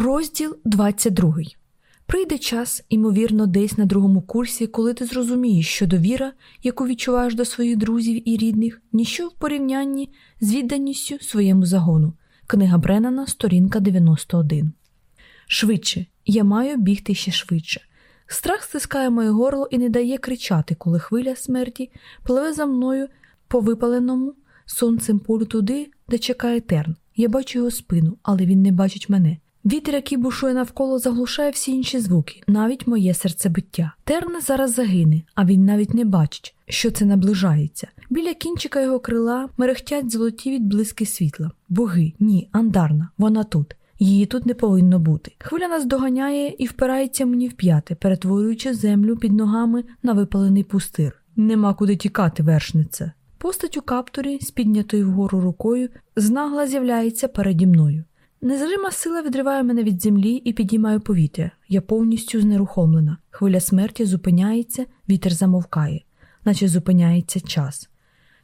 Розділ 22. Прийде час, імовірно, десь на другому курсі, коли ти зрозумієш, що довіра, яку відчуваєш до своїх друзів і рідних, ніщо в порівнянні з відданістю своєму загону. Книга Бреннана, сторінка 91. Швидше. Я маю бігти ще швидше. Страх стискає моє горло і не дає кричати, коли хвиля смерті пливе за мною по випаленому сонцем полю туди, де чекає терн. Я бачу його спину, але він не бачить мене. Вітер, який бушує навколо, заглушає всі інші звуки, навіть моє серцебиття. Терн зараз загине, а він навіть не бачить, що це наближається. Біля кінчика його крила мерехтять золоті відблиски світла. Боги, ні, андарна, вона тут. Її тут не повинно бути. Хвиля нас доганяє і впирається мені в п'яти, перетворюючи землю під ногами на випалений пустир. Нема куди тікати, вершниця. Постать у каптурі, з піднятою вгору рукою, знагла з'являється переді мною. Незрима сила відриває мене від землі і підіймає повітря. Я повністю знерухомлена. Хвиля смерті зупиняється, вітер замовкає, наче зупиняється час.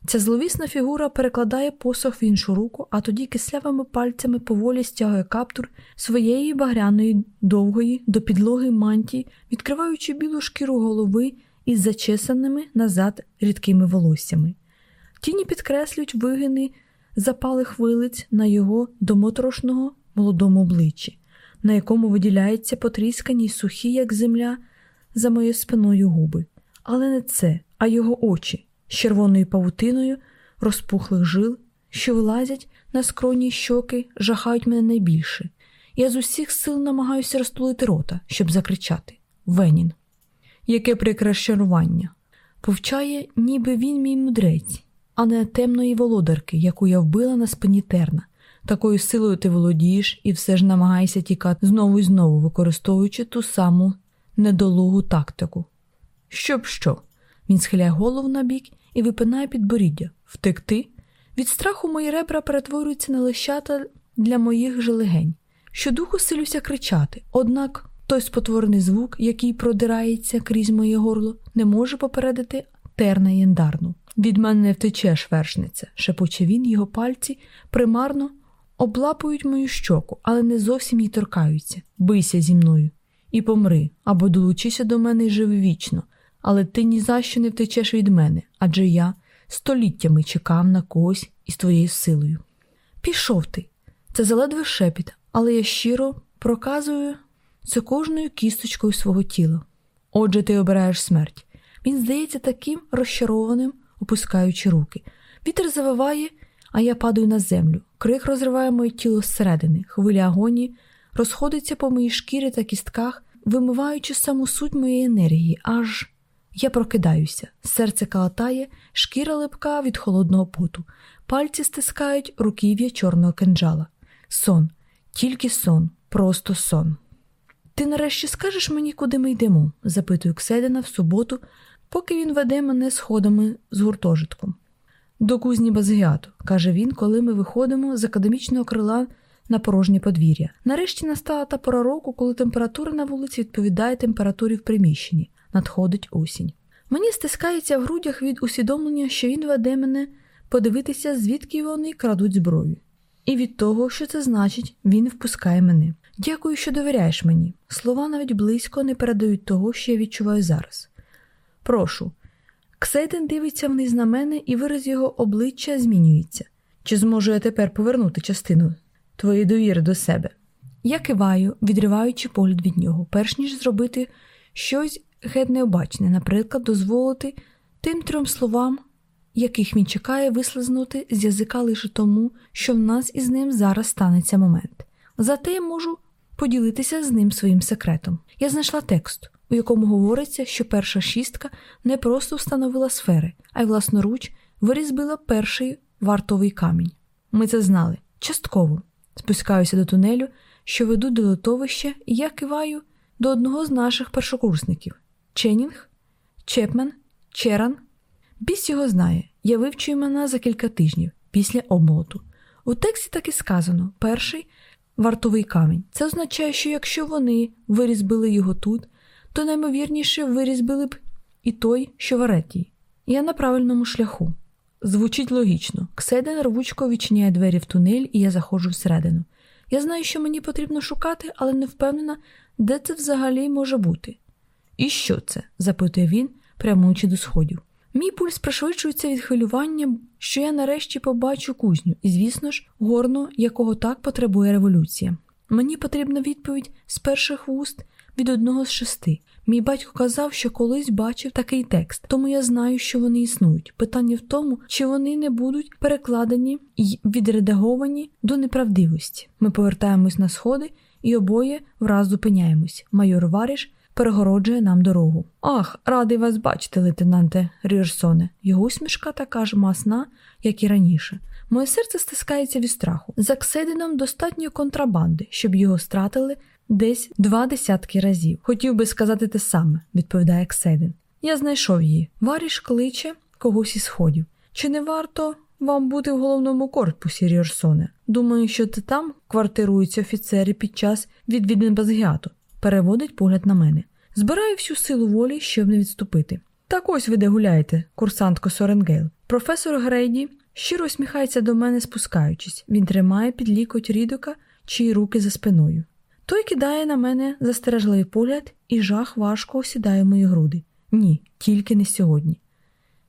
Ця зловісна фігура перекладає посох в іншу руку, а тоді кислявими пальцями поволі стягує каптур своєї багряної довгої до підлоги мантії, відкриваючи білу шкіру голови із зачесаними назад рідкими волоссями. Тіні підкреслюють вигини запалих вилиць на його домотрошного молодому обличчі, на якому виділяються потріскані й сухі, як земля, за моєю спиною губи. Але не це, а його очі з червоною павутиною розпухлих жил, що вилазять на скроні щоки, жахають мене найбільше. Я з усіх сил намагаюся розтулити рота, щоб закричати Венін. Яке прикращарування! Повчає, ніби він мій мудрець а не темної володарки, яку я вбила на спині терна. Такою силою ти володієш і все ж намагаєшся тікати знову і знову, використовуючи ту саму недолугу тактику. Щоб що? Він схиляє голову на бік і випинає підборіддя. Втекти? Від страху мої ребра перетворюються на лищата для моїх желегень. Щодуху силюся кричати, однак той спотворений звук, який продирається крізь моє горло, не може попередити терна яндарну. Від мене не втечеш, вершниця, шепоче він, його пальці примарно облапують мою щоку, але не зовсім їй торкаються. Бийся зі мною і помри, або долучися до мене і живи вічно, але ти ні за що не втечеш від мене, адже я століттями чекав на когось із твоєю силою. Пішов ти. Це заледве шепіт, але я щиро проказую це кожною кісточкою свого тіла. Отже, ти обираєш смерть. Він здається таким розчарованим опускаючи руки. Вітер завиває, а я падаю на землю. Крик розриває моє тіло зсередини, хвиля агонії розходиться по моїй шкірі та кістках, вимиваючи саму суть моєї енергії, аж я прокидаюся, серце калатає, шкіра липка від холодного поту, пальці стискають руків'я чорного кинджала. Сон, тільки сон, просто сон. Ти нарешті скажеш мені, куди ми йдемо? запитую Кседина в суботу, поки він веде мене сходами з гуртожитком. До кузні Базгіату, каже він, коли ми виходимо з академічного крила на порожнє подвір'я. Нарешті настала та пора року, коли температура на вулиці відповідає температурі в приміщенні, надходить осінь. Мені стискається в грудях від усвідомлення, що він веде мене подивитися, звідки вони крадуть зброю. І від того, що це значить, він впускає мене. Дякую, що довіряєш мені. Слова навіть близько не передають того, що я відчуваю зараз. Прошу. Ксейден дивиться вниз на мене, і вираз його обличчя змінюється. Чи зможу я тепер повернути частину твоєї довіри до себе? Я киваю, відриваючи погляд від нього, перш ніж зробити щось геть необачне, наприклад, дозволити тим трьом словам, яких він чекає, вислизнути з язика лише тому, що в нас із ним зараз станеться момент. Зате я можу поділитися з ним своїм секретом. Я знайшла текст у якому говориться, що перша шістка не просто встановила сфери, а й власноруч вирізбила перший вартовий камінь. Ми це знали частково. Спускаюся до тунелю, що ведуть до литовища, і я киваю до одного з наших першокурсників Ченінг, Чепмен, Черан. Біс його знає. Я вивчу імена за кілька тижнів після обмолоту. У тексті так і сказано: перший вартовий камінь. Це означає, що якщо вони вирізбили його тут, то наймовірніше вирізбили б і той, що в Аретії. Я на правильному шляху. Звучить логічно. Кседен рвучко відчиняє двері в тунель, і я заходжу всередину. Я знаю, що мені потрібно шукати, але не впевнена, де це взагалі може бути. І що це? запитує він, прямуючи до сходів. Мій пульс пришвидшується від хвилювання, що я нарешті побачу кузню, і, звісно ж, горно, якого так потребує революція. Мені потрібна відповідь з перших вуст від одного з шести. Мій батько казав, що колись бачив такий текст, тому я знаю, що вони існують. Питання в тому, чи вони не будуть перекладені і відредаговані до неправдивості. Ми повертаємось на сходи і обоє враз зупиняємось. Майор Варіш перегороджує нам дорогу. Ах, радий вас бачити, лейтенанте Рірсоне. Його усмішка така ж масна, як і раніше. Моє серце стискається від страху. За Кседином достатньо контрабанди, щоб його стратили десь два десятки разів. Хотів би сказати те саме, відповідає Кседин. Я знайшов її. Варіш кличе когось із сходів. Чи не варто вам бути в головному корпусі, Ріорсоне? Думаю, що ти там квартируються офіцери під час відвідин Базгіату. Переводить погляд на мене. Збираю всю силу волі, щоб не відступити. Так ось ви де гуляєте, курсантко Соренгейл. Професор Грейді щиро усміхається до мене, спускаючись. Він тримає під лікоть Рідока, чиї руки за спиною. Той кидає на мене застережливий погляд, і жах важко осідає мої груди. Ні, тільки не сьогодні.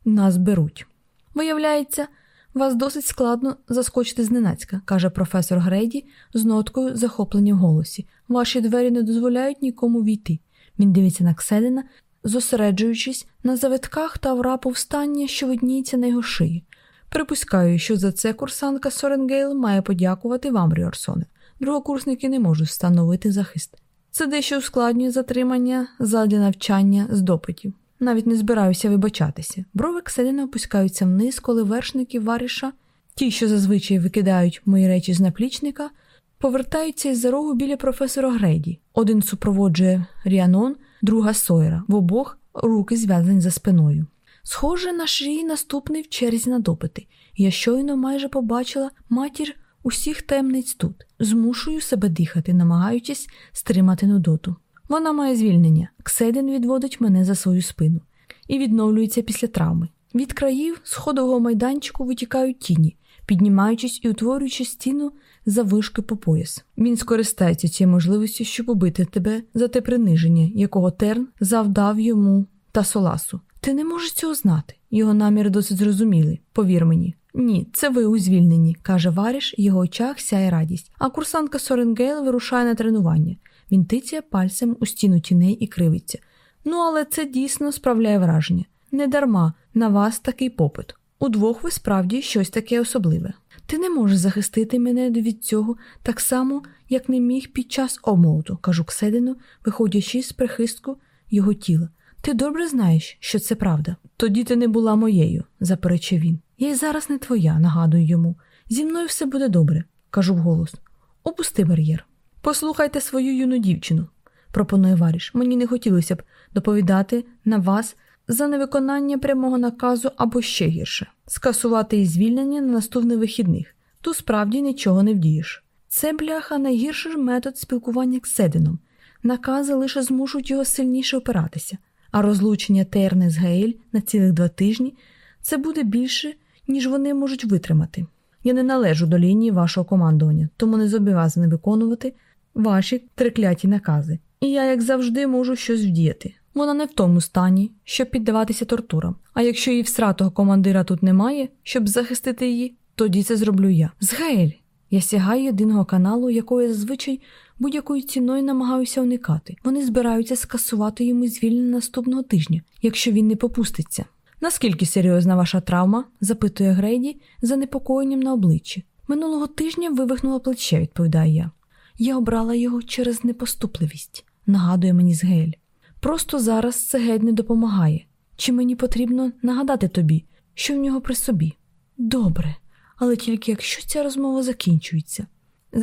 Нас беруть. Виявляється, вас досить складно заскочити зненацька, каже професор Грейді з ноткою захоплення в голосі. Ваші двері не дозволяють нікому ввійти. Він дивиться на Кселіна, зосереджуючись на завитках тавра повстання, що видніється на його шиї. Припускаю, що за це курсантка Соренгейл має подякувати вам, Ріорсоне. Другокурсники не можуть встановити захист. Це дещо ускладнює затримання задля навчання з допитів. Навіть не збираюся вибачатися. Брови Кселіна опускаються вниз, коли вершники Варіша, ті, що зазвичай викидають мої речі з наплічника, повертаються із за рогу біля професора Грейді. Один супроводжує Ріанон, друга Сойера, в обох руки зв'язані за спиною. Схоже, наш рій наступний в черзі на допити. Я щойно майже побачила матір усіх темниць тут, змушую себе дихати, намагаючись стримати нудоту. Вона має звільнення. Кседин відводить мене за свою спину і відновлюється після травми. Від країв сходового майданчику витікають тіні, піднімаючись і утворюючи стіну заввишки по пояс. Він скористається цією можливістю, щоб убити тебе за те приниження, якого Терн завдав йому та Соласу. Ти не можеш цього знати. Його наміри досить зрозумілі, повір мені. Ні, це ви у звільненні, каже Варіш, його очах сяє радість. А курсантка Соренгейл вирушає на тренування. Він тицяє пальцем у стіну тіней і кривиться. Ну, але це дійсно справляє враження. Не дарма на вас такий попит. Удвох ви справді щось таке особливе. Ти не можеш захистити мене від цього так само, як не міг під час обмолоту, кажу Кседину, виходячи з прихистку його тіла. Ти добре знаєш, що це правда. Тоді ти не була моєю, заперечив він. Я й зараз не твоя, нагадую йому. Зі мною все буде добре, кажу вголос. Опусти бар'єр. Послухайте свою юну дівчину, пропонує Варіш. Мені не хотілося б доповідати на вас за невиконання прямого наказу або ще гірше скасувати і звільнення на наступних вихідних. Тут справді нічого не вдієш. Це бляха найгірший метод спілкування з Седином. Накази лише змушують його сильніше опиратися, а розлучення Терни з Гейль на цілих два тижні це буде більше, ніж вони можуть витримати. Я не належу до лінії вашого командування, тому не зобов'язаний виконувати ваші трикляті накази. І я, як завжди, можу щось вдіяти. Вона не в тому стані, щоб піддаватися тортурам. А якщо її всратого командира тут немає, щоб захистити її, тоді це зроблю я. Згель! Я сягаю єдиного каналу, якого я зазвичай будь-якою ціною намагаюся уникати. Вони збираються скасувати йому звільнення наступного тижня, якщо він не попуститься. Наскільки серйозна ваша травма? запитує Грейді за непокоєнням на обличчі. Минулого тижня вивихнула плече, відповідає я. Я обрала його через непоступливість, нагадує мені Згель. Просто зараз це геть не допомагає. Чи мені потрібно нагадати тобі, що в нього при собі? Добре, але тільки якщо ця розмова закінчується.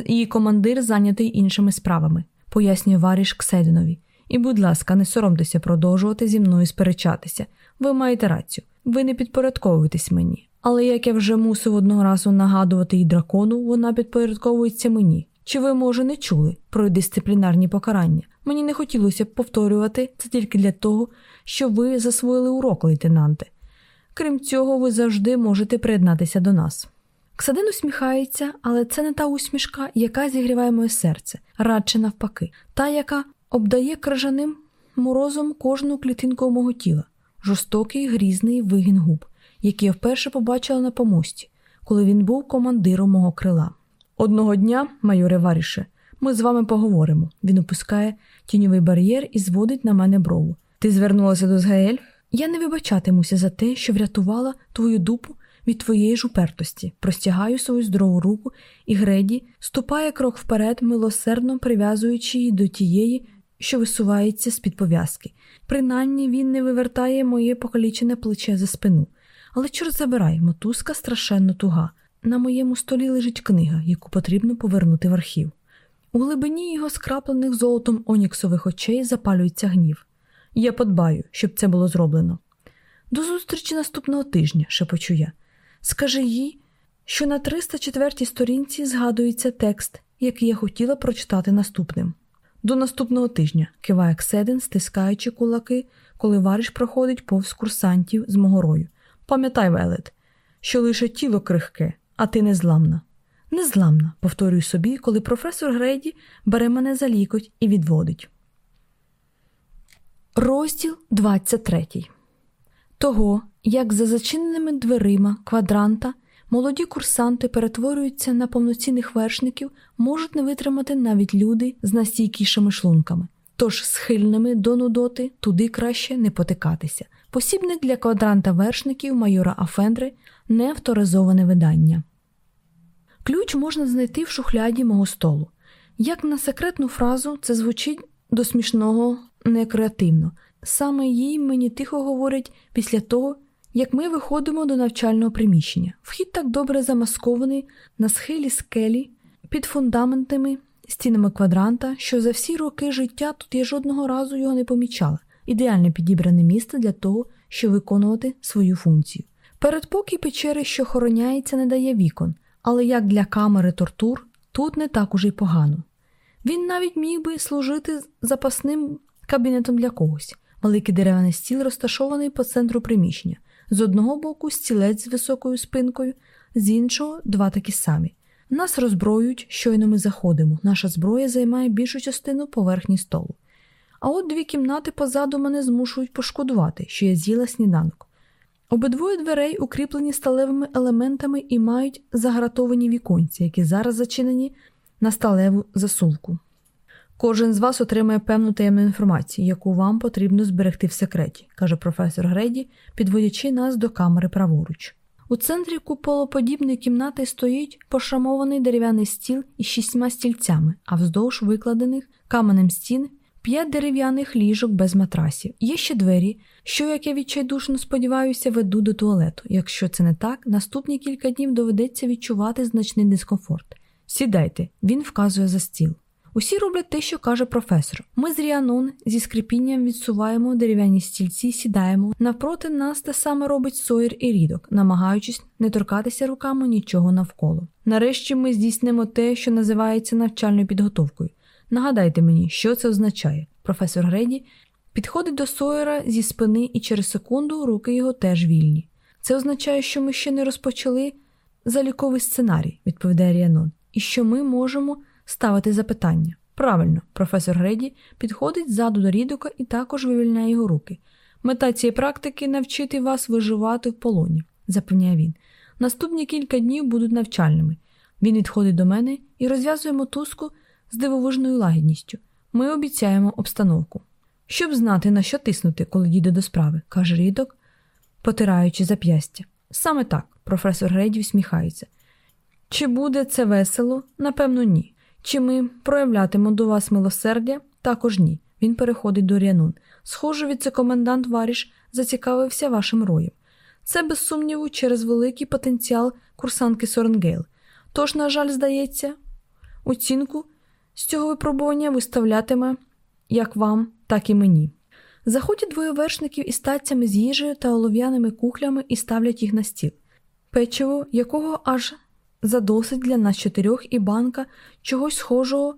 Її командир зайнятий іншими справами, пояснює Варіш Ксединові. І, будь ласка, не соромтеся продовжувати зі мною сперечатися. Ви маєте рацію, ви не підпорядковуєтесь мені. Але як я вже мусив одного разу нагадувати їй дракону, вона підпорядковується мені. Чи ви, може, не чули про дисциплінарні покарання? Мені не хотілося б повторювати це тільки для того, щоб ви засвоїли урок, лейтенанте. Крім цього, ви завжди можете приєднатися до нас. Ксадин усміхається, але це не та усмішка, яка зігріває моє серце, радше навпаки, та, яка обдає кражаним морозом кожну клітинку мого тіла, жорстокий грізний вигін губ, який я вперше побачила на помості, коли він був командиром мого крила. Одного дня, майоре Варіше, ми з вами поговоримо. Він опускає тіньовий бар'єр і зводить на мене брову. Ти звернулася до Згаель? Я не вибачатимуся за те, що врятувала твою дупу від твоєї ж упертості, простягаю свою здорову руку, і Греді ступає крок вперед, милосердно прив'язуючи її до тієї, що висувається з під пов'язки. Принаймні він не вивертає моє покалічене плече за спину. Але чорт забирай, мотузка страшенно туга. На моєму столі лежить книга, яку потрібно повернути в архів. У глибині його скраплених золотом оніксових очей запалюється гнів. Я подбаю, щоб це було зроблено. До зустрічі наступного тижня, шепочу я. Скажи їй, що на 304 сторінці згадується текст, який я хотіла прочитати наступним. До наступного тижня киває Кседен, стискаючи кулаки, коли вариш проходить повз курсантів з мого рою. Пам'ятай, Велет, що лише тіло крихке, а ти незламна. Незламна, повторюю собі, коли професор Грейді бере мене за лікоть і відводить. Розділ 23 Того, як за зачиненими дверима квадранта молоді курсанти перетворюються на повноцінних вершників, можуть не витримати навіть люди з настійкішими шлунками, тож схильними до нудоти туди краще не потикатися. Посібник для квадранта вершників майора Афендри неавторизоване видання. Ключ можна знайти в шухляді мого столу. Як на секретну фразу, це звучить до смішного некреативно. Саме їй мені тихо говорять після того, як ми виходимо до навчального приміщення. Вхід так добре замаскований на схилі скелі під фундаментами, стінами квадранта, що за всі роки життя тут я жодного разу його не помічала. Ідеально підібране місце для того, щоб виконувати свою функцію. Передпокій печери, що охороняється, не дає вікон, але як для камери тортур, тут не так уже й погано. Він навіть міг би служити запасним кабінетом для когось. Великий дерев'яний стіл розташований по центру приміщення. З одного боку стілець з високою спинкою, з іншого два такі самі. Нас роззброюють, щойно ми заходимо. Наша зброя займає більшу частину поверхні столу. А от дві кімнати позаду мене змушують пошкодувати, що я з'їла сніданок. Обидвоє дверей укріплені сталевими елементами і мають загратовані віконці, які зараз зачинені на сталеву засувку. Кожен з вас отримає певну таємну інформацію, яку вам потрібно зберегти в секреті, каже професор Греді, підводячи нас до камери праворуч. У центрі куполоподібної кімнати стоїть пошрамований дерев'яний стіл із шістьма стільцями, а вздовж викладених каменем стін п'ять дерев'яних ліжок без матрасів. Є ще двері, що, як я відчайдушно сподіваюся, веду до туалету. Якщо це не так, наступні кілька днів доведеться відчувати значний дискомфорт. Сідайте, він вказує за стіл. Усі роблять те, що каже професор. Ми з Ріанон зі скрипінням відсуваємо дерев'яні стільці, сідаємо. Навпроти нас те саме робить Сойер і рідок, намагаючись не торкатися руками нічого навколо. Нарешті ми здійснимо те, що називається навчальною підготовкою. Нагадайте мені, що це означає. Професор Греді підходить до Сойера зі спини, і через секунду руки його теж вільні. Це означає, що ми ще не розпочали заліковий сценарій, відповідає Ріанон, і що ми можемо ставити запитання. Правильно, професор Греді підходить ззаду до рідока і також вивільняє його руки. Мета цієї практики навчити вас виживати в полоні, запевняє він. Наступні кілька днів будуть навчальними. Він відходить до мене і розв'язує мотузку з дивовижною лагідністю. Ми обіцяємо обстановку. Щоб знати, на що тиснути, коли дійде до справи, каже Рідок, потираючи зап'ястя. Саме так, професор Грейді всміхається. Чи буде це весело? Напевно, ні. Чи ми проявлятимемо до вас милосердя? Також ні. Він переходить до Ріанун. Схоже, віце-комендант Варіш зацікавився вашим роєм. Це, без сумніву, через великий потенціал курсантки Соренгейл. Тож, на жаль, здається, оцінку з цього випробування виставлятиме як вам, так і мені. Заходять двоє вершників із стацями з їжею та олов'яними кухлями і ставлять їх на стіл. Печиво, якого аж задосить для нас чотирьох і банка чогось схожого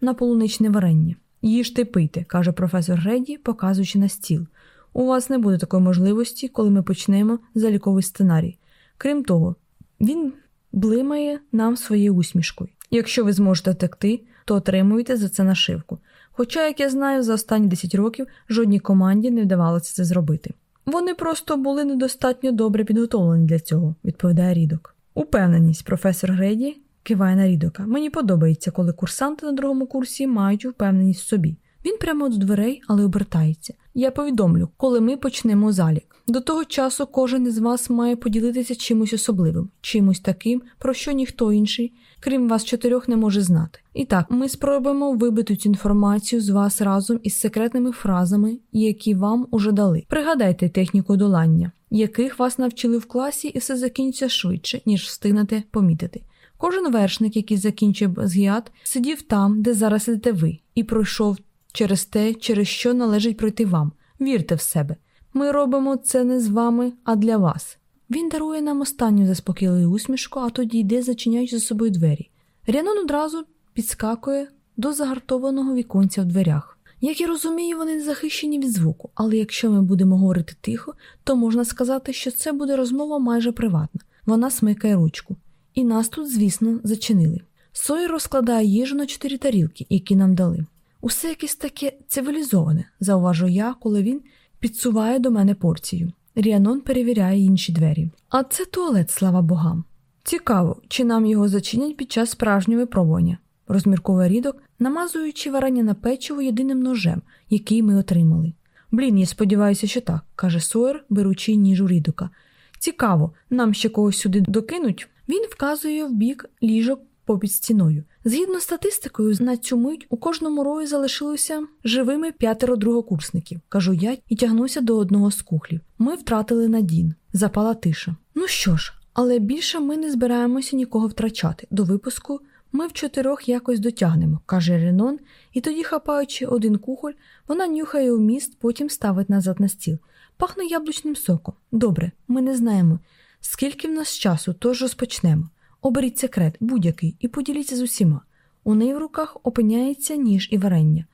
на полуничне варення. Їжте пийте, каже професор Греді, показуючи на стіл. У вас не буде такої можливості, коли ми почнемо заліковий сценарій. Крім того, він блимає нам своєю усмішкою. Якщо ви зможете втекти, то отримуєте за це нашивку. Хоча, як я знаю, за останні 10 років жодній команді не вдавалося це зробити. Вони просто були недостатньо добре підготовлені для цього, відповідає Рідок. Упевненість, професор Греді киває на Рідока. Мені подобається, коли курсанти на другому курсі мають впевненість в собі. Він прямо до дверей, але обертається. Я повідомлю, коли ми почнемо залік. До того часу кожен із вас має поділитися чимось особливим, чимось таким, про що ніхто інший, крім вас чотирьох, не може знати. І так, ми спробуємо вибити цю інформацію з вас разом із секретними фразами, які вам уже дали. Пригадайте техніку долання, яких вас навчили в класі, і все закінчиться швидше, ніж встигнете помітити. Кожен вершник, який закінчив згіат, сидів там, де зараз сидите ви, і пройшов через те, через що належить пройти вам. Вірте в себе. Ми робимо це не з вами, а для вас. Він дарує нам останню заспокійливу усмішку, а тоді йде, зачиняючи за собою двері. Рянон одразу підскакує до загартованого віконця в дверях. Як я розумію, вони не захищені від звуку, але якщо ми будемо говорити тихо, то можна сказати, що це буде розмова майже приватна. Вона смикає ручку. І нас тут, звісно, зачинили. Сойер розкладає їжу на чотири тарілки, які нам дали. Усе якесь таке цивілізоване, зауважу я, коли він підсуває до мене порцію. Ріанон перевіряє інші двері. А це туалет, слава богам. Цікаво, чи нам його зачинять під час справжнього випробування, розмірковує рідок, намазуючи варення на печиво єдиним ножем, який ми отримали. Блін, я сподіваюся, що так, каже Сойер, беручи ніж у рідока. Цікаво, нам ще когось сюди докинуть. Він вказує в бік ліжок попід стіною. Згідно з статистикою, на цю мить у кожному рої залишилося живими п'ятеро другокурсників, кажу я і тягнуся до одного з кухлів. Ми втратили Надін. Запала тиша. Ну що ж, але більше ми не збираємося нікого втрачати. До випуску ми в чотирьох якось дотягнемо, каже Ренон, і тоді, хапаючи один кухоль, вона нюхає у міст, потім ставить назад на стіл. Пахне яблучним соком. Добре, ми не знаємо, скільки в нас часу, тож розпочнемо. Оберіть секрет, будь-який, і поділіться з усіма. У неї в руках опиняється ніж і варення.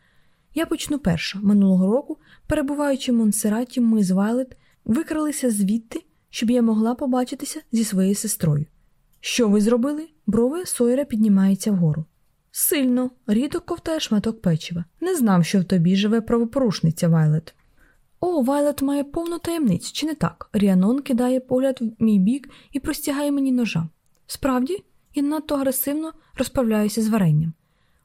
Я почну перша. Минулого року, перебуваючи в Монсераті, ми з Вайлет викралися звідти, щоб я могла побачитися зі своєю сестрою. Що ви зробили? Брови Сойера піднімаються вгору. Сильно, рідко ковтає шматок печива. Не знав, що в тобі живе правопорушниця Вайлет. О, Вайлет має повну таємницю, чи не так? Ріанон кидає погляд в мій бік і простягає мені ножа. Справді, я надто агресивно розправляюся з варенням.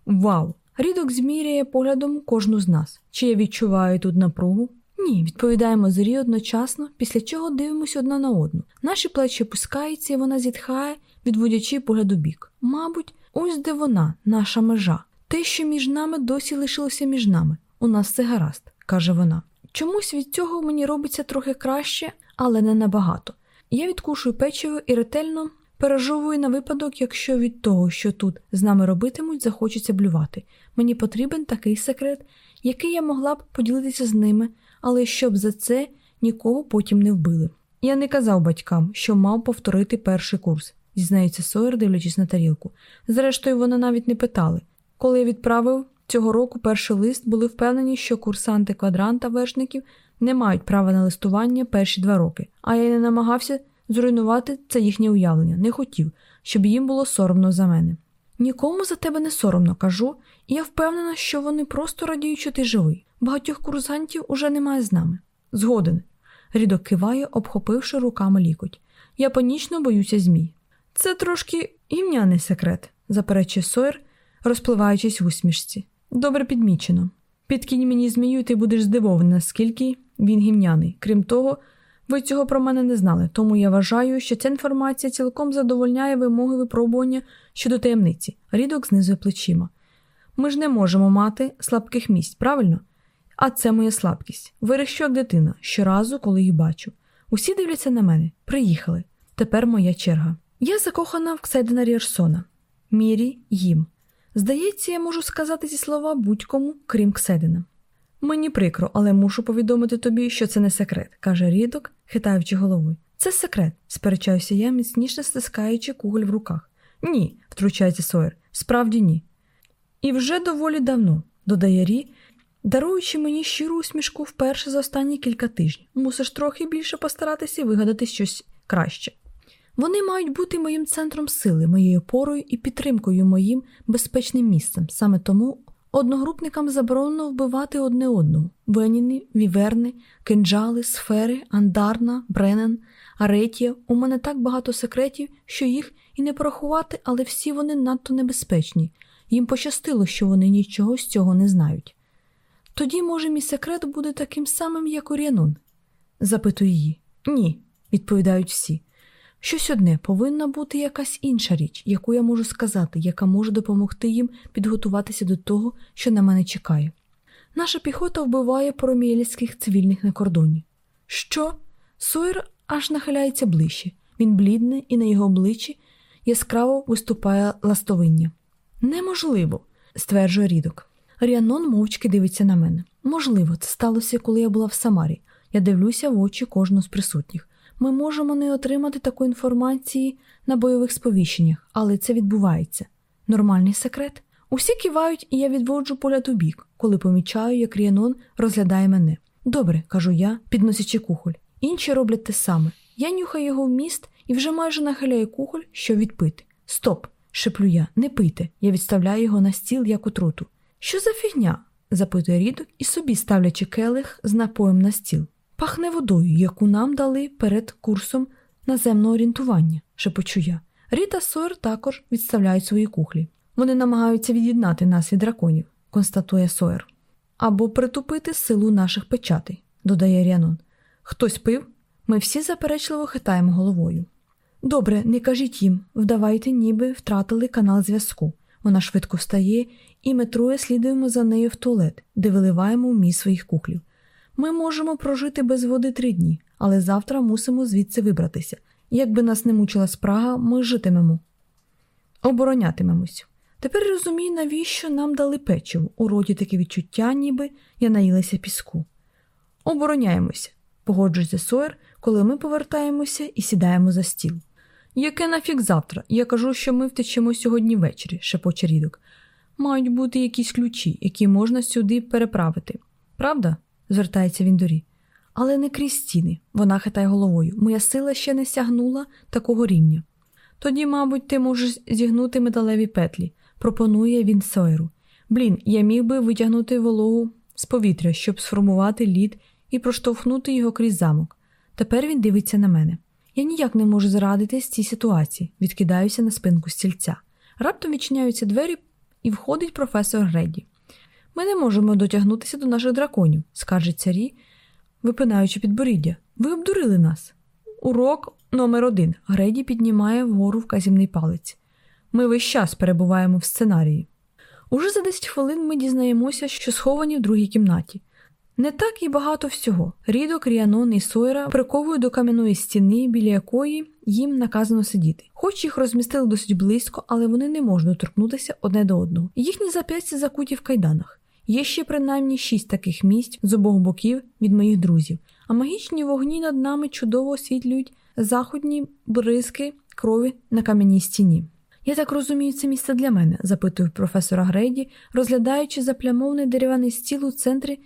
Вау! Рідок зміряє поглядом кожну з нас. Чи я відчуваю тут напругу? Ні, відповідаємо зорі одночасно, після чого дивимося одна на одну. Наші плечі опускаються, і вона зітхає, відводячи погляд у бік. Мабуть, ось де вона, наша межа. Те, що між нами досі лишилося між нами. У нас все гаразд, каже вона. Чомусь від цього мені робиться трохи краще, але не набагато. Я відкушую печиво і ретельно пережовую на випадок, якщо від того, що тут з нами робитимуть, захочеться блювати. Мені потрібен такий секрет, який я могла б поділитися з ними, але щоб за це нікого потім не вбили. Я не казав батькам, що мав повторити перший курс, зізнається Сойер, дивлячись на тарілку. Зрештою, вони навіть не питали. Коли я відправив цього року перший лист, були впевнені, що курсанти квадранта вершників не мають права на листування перші два роки, а я не намагався зруйнувати це їхнє уявлення, не хотів, щоб їм було соромно за мене. Нікому за тебе не соромно кажу, і я впевнена, що вони просто радіють, що ти живий. Багатьох курсантів уже немає з нами. Згоден. Рідок киває, обхопивши руками лікоть. Я панічно боюся змій. Це трошки гімняний секрет, заперечує Сойер, розпливаючись в усмішці. Добре підмічено. Підкинь мені змію, ти будеш здивований, наскільки він гімняний. Крім того, ви цього про мене не знали, тому я вважаю, що ця інформація цілком задовольняє вимоги випробування щодо таємниці. Рідок знизує плечима. Ми ж не можемо мати слабких місць, правильно? А це моя слабкість. Вирощу як дитина щоразу, коли її бачу. Усі дивляться на мене. Приїхали. Тепер моя черга. Я закохана в Кседена Ріарсона. Мірі їм. Здається, я можу сказати ці слова будь-кому, крім Кседена. Мені прикро, але мушу повідомити тобі, що це не секрет, каже Рідок, хитаючи головою. Це секрет, сперечаюся я, міцніше стискаючи куголь в руках. Ні, втручається Сойер, справді ні. І вже доволі давно, додає Рі, даруючи мені щиру усмішку вперше за останні кілька тижнів. Мусиш трохи більше постаратися і вигадати щось краще. Вони мають бути моїм центром сили, моєю опорою і підтримкою моїм безпечним місцем. Саме тому одногрупникам заборонено вбивати одне одного: Веніни, Віверни, кинджали, сфери, Андарна, Бренен, Аретія. У мене так багато секретів, що їх і не порахувати, але всі вони надто небезпечні. Їм пощастило, що вони нічого з цього не знають. Тоді, може, мій секрет буде таким самим, як у Ріанон? запитую її. Ні, відповідають всі. Щось одне повинна бути якась інша річ, яку я можу сказати, яка може допомогти їм підготуватися до того, що на мене чекає. Наша піхота вбиває поромієльських цивільних на кордоні. Що? Сойер аж нахиляється ближче. Він блідний, і на його обличчі яскраво виступає ластовиння. Неможливо, стверджує рідок. Ріанон мовчки дивиться на мене. Можливо, це сталося, коли я була в Самарі. Я дивлюся в очі кожного з присутніх. Ми можемо не отримати такої інформації на бойових сповіщеннях, але це відбувається. Нормальний секрет. Усі кивають, і я відводжу погляд у бік, коли помічаю, як Ріанон розглядає мене. Добре, кажу я, підносячи кухоль. Інші роблять те саме. Я нюхаю його в міст і вже майже нахиляю кухоль, щоб відпити. Стоп! шеплю я, не пийте. Я відставляю його на стіл, як отруту. Що за фігня? запитує рідок і собі ставлячи келих з напоєм на стіл. Пахне водою, яку нам дали перед курсом наземного орієнтування, шепочу я. Ріта Сойер також відставляють свої кухлі. Вони намагаються від'єднати нас від драконів, констатує Сойер. Або притупити силу наших печатей, додає Ріанон. Хтось пив? Ми всі заперечливо хитаємо головою. Добре, не кажіть їм, вдавайте, ніби втратили канал зв'язку. Вона швидко встає, і ми троє слідуємо за нею в туалет, де виливаємо в міст своїх кухлів. Ми можемо прожити без води три дні, але завтра мусимо звідси вибратися. Якби нас не мучила спрага, ми житимемо. Оборонятимемось. Тепер розумію, навіщо нам дали печиво. У роді таке відчуття, ніби я наїлася піску. Обороняємося, погоджується Сойер, коли ми повертаємося і сідаємо за стіл. Яке нафіг завтра? Я кажу, що ми втечемо сьогодні ввечері, шепоче рідок. Мають бути якісь ключі, які можна сюди переправити. Правда? Звертається він до. Але не крізь стіни, вона хитає головою. Моя сила ще не сягнула такого рівня. Тоді, мабуть, ти можеш зігнути металеві петлі, пропонує він Сойеру. Блін, я міг би витягнути вологу з повітря, щоб сформувати лід і проштовхнути його крізь замок. Тепер він дивиться на мене. Я ніяк не можу зрадитись цій ситуації, відкидаюся на спинку стільця. Раптом відчиняються двері і входить професор Греді. Ми не можемо дотягнутися до наших драконів, скаржиться Рі, випинаючи підборіддя. Ви обдурили нас. Урок номер один. Греді піднімає вгору вказівний палець. Ми весь час перебуваємо в сценарії. Уже за 10 хвилин ми дізнаємося, що сховані в другій кімнаті. Не так і багато всього. Рідок, Ріанон і Сойра приковують до кам'яної стіни, біля якої їм наказано сидіти. Хоч їх розмістили досить близько, але вони не можуть доторкнутися одне до одного. Їхні зап'ястя закуті в кайданах. Є ще принаймні шість таких місць з обох боків від моїх друзів, а магічні вогні над нами чудово освітлюють заходні бризки крові на кам'яній стіні. Я так розумію, це місце для мене, запитую професора Грейді, розглядаючи заплямований дерев'яний стіл у центрі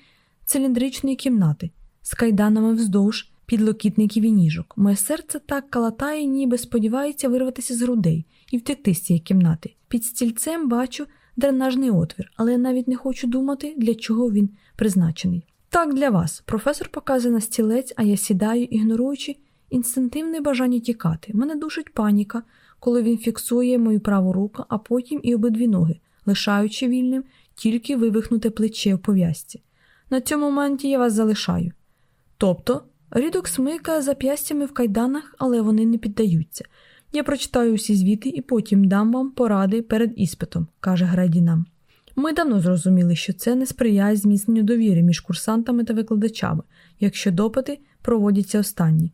циліндричної кімнати з кайданами вздовж підлокітників і ніжок. Моє серце так калатає, ніби сподівається вирватися з грудей і втекти з цієї кімнати. Під стільцем бачу дренажний отвір, але я навіть не хочу думати, для чого він призначений. Так, для вас. Професор показує на стілець, а я сідаю, ігноруючи інстинктивне бажання тікати. Мене душить паніка, коли він фіксує мою праву руку, а потім і обидві ноги, лишаючи вільним тільки вивихнуте плече в пов'язці. На цьому моменті я вас залишаю. Тобто, рідок смикає зап'ястями в кайданах, але вони не піддаються. Я прочитаю усі звіти і потім дам вам поради перед іспитом, каже Греді нам. Ми давно зрозуміли, що це не сприяє зміцненню довіри між курсантами та викладачами, якщо допити проводяться останні.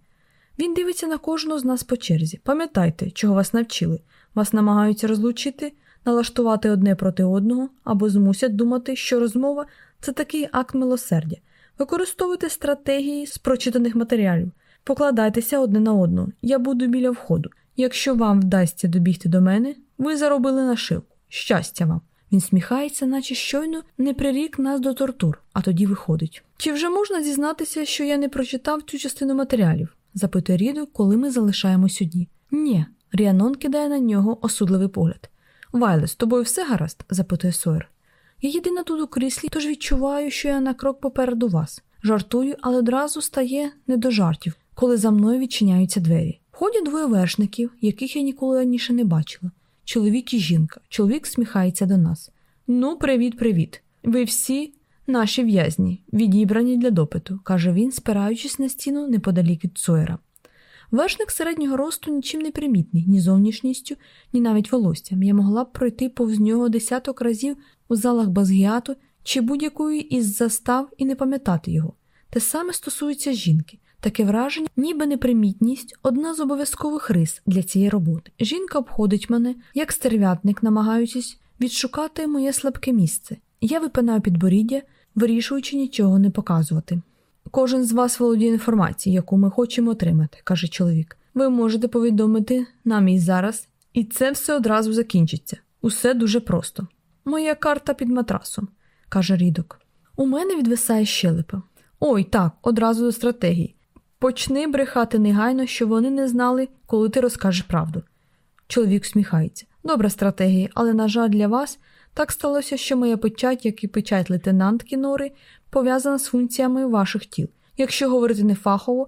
Він дивиться на кожного з нас по черзі. Пам'ятайте, чого вас навчили. Вас намагаються розлучити, налаштувати одне проти одного або змусять думати, що розмова це такий акт милосердя. Використовуйте стратегії з прочитаних матеріалів, покладайтеся одне на одного. Я буду біля входу. Якщо вам вдасться добігти до мене, ви заробили нашивку. Щастя вам! Він сміхається, наче щойно не прирік нас до тортур, а тоді виходить. Чи вже можна зізнатися, що я не прочитав цю частину матеріалів? запитує Ріду, коли ми залишаємось одні. Ні, Ріанон кидає на нього осудливий погляд. Вайле, з тобою все гаразд? запитує Сойер. Я єдина тут у кріслі, тож відчуваю, що я на крок попереду вас. Жартую, але одразу стає не до жартів, коли за мною відчиняються двері. Входять двоє вершників, яких я ніколи раніше не бачила. Чоловік і жінка. Чоловік сміхається до нас. Ну, привіт, привіт. Ви всі наші в'язні, відібрані для допиту, каже він, спираючись на стіну неподалік від Сойера. Вершник середнього росту нічим не примітний, ні зовнішністю, ні навіть волоссям. Я могла б пройти повз нього десяток разів у залах Базгіату чи будь-якої із застав і не пам'ятати його. Те саме стосується жінки. Таке враження, ніби непримітність одна з обов'язкових рис для цієї роботи. Жінка обходить мене, як стерв'ятник, намагаючись відшукати моє слабке місце. Я випинаю підборіддя, вирішуючи нічого не показувати. Кожен з вас володіє інформацією, яку ми хочемо отримати, каже чоловік. Ви можете повідомити нам і зараз, і це все одразу закінчиться. Усе дуже просто. Моя карта під матрасом, каже Рідок. У мене відвисає щелепа. Ой, так, одразу до стратегії. Почни брехати негайно, що вони не знали, коли ти розкажеш правду. Чоловік сміхається. Добра стратегія, але, на жаль, для вас так сталося, що моя печать, як і печать лейтенантки Нори, пов'язана з функціями ваших тіл. Якщо говорити не фахово,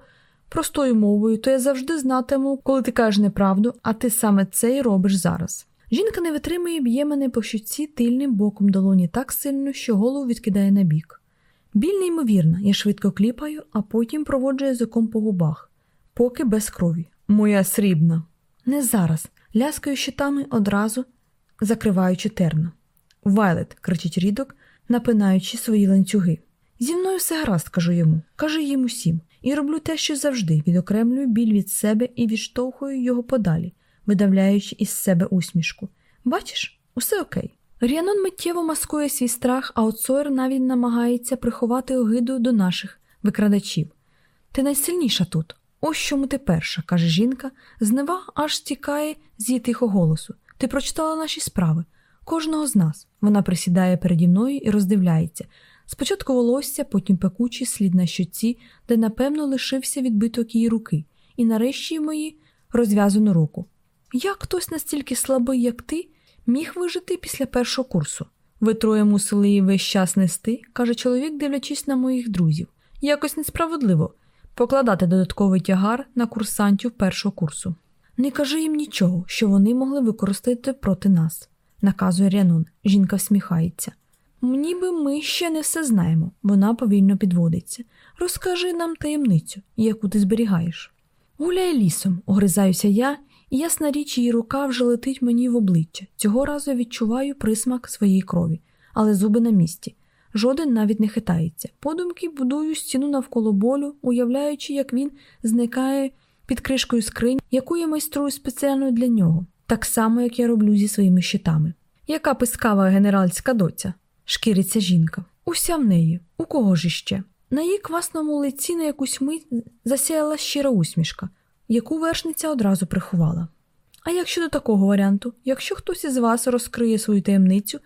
простою мовою, то я завжди знатиму, коли ти кажеш неправду, а ти саме це й робиш зараз. Жінка не витримує б'є мене по щуці тильним боком долоні так сильно, що голову відкидає на бік. Біль неймовірна, я швидко кліпаю, а потім проводжу язиком по губах, поки без крові. Моя срібна. Не зараз. Ляскаю щитами одразу, закриваючи терна. Вайлет, кричить рідок, напинаючи свої ланцюги. Зі мною все гаразд, кажу йому, кажу їм усім, і роблю те, що завжди, відокремлюю біль від себе і відштовхую його подалі, видавляючи із себе усмішку. Бачиш, усе окей. Ріанон миттєво маскує свій страх, а от Сойер навіть намагається приховати огиду до наших викрадачів. Ти найсильніша тут. Ось чому ти перша, каже жінка, знева аж стікає з її тихого голосу. Ти прочитала наші справи, кожного з нас. Вона присідає переді мною і роздивляється. Спочатку волосся, потім пекучий слід на щоці, де, напевно, лишився відбиток її руки, і нарешті мої розв'язану руку. Як хтось настільки слабий, як ти, міг вижити після першого курсу? Ви троє мусили її весь час нести, каже чоловік, дивлячись на моїх друзів. Якось несправедливо покладати додатковий тягар на курсантів першого курсу. Не кажи їм нічого, що вони могли використати проти нас, наказує Рянун. Жінка всміхається. Ніби ми ще не все знаємо, вона повільно підводиться. Розкажи нам таємницю, яку ти зберігаєш. Гуляй лісом, огризаюся я, ясна річ, її рука вже летить мені в обличчя. Цього разу відчуваю присмак своєї крові, але зуби на місці. Жоден навіть не хитається. Подумки будую стіну навколо болю, уявляючи, як він зникає під кришкою скринь, яку я майструю спеціально для нього, так само, як я роблю зі своїми щитами. Яка пискава генеральська доця? шкіриться жінка. Уся в неї, у кого ж іще? На її квасному лиці на якусь мить засяяла щира усмішка, яку вершниця одразу приховала. А як щодо такого варіанту, якщо хтось із вас розкриє свою таємницю,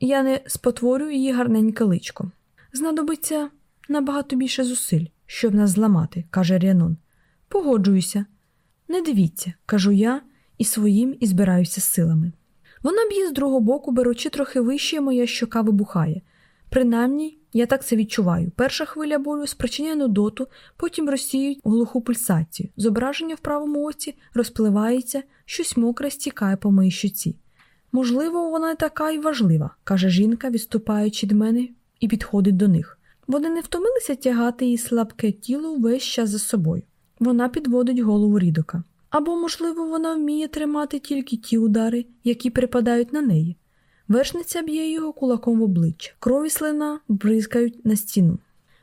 я не спотворю її гарненьке личко. Знадобиться набагато більше зусиль, щоб нас зламати, каже Ріанон. Погоджуюся. Не дивіться, кажу я і своїм і збираюся силами. Вона б'є з другого боку, беручи трохи вище, моя щока вибухає. Принаймні, я так це відчуваю. Перша хвиля болю спричиняє нудоту, потім розсіють глуху пульсацію. Зображення в правому оці розпливається, щось мокре стікає по моїй щоці. Можливо, вона така й важлива, каже жінка, відступаючи до мене і підходить до них. Вони не втомилися тягати її слабке тіло весь час за собою. Вона підводить голову рідока. Або, можливо, вона вміє тримати тільки ті удари, які припадають на неї. Вершниця б'є його кулаком в обличчя, кров і слина бризкають на стіну.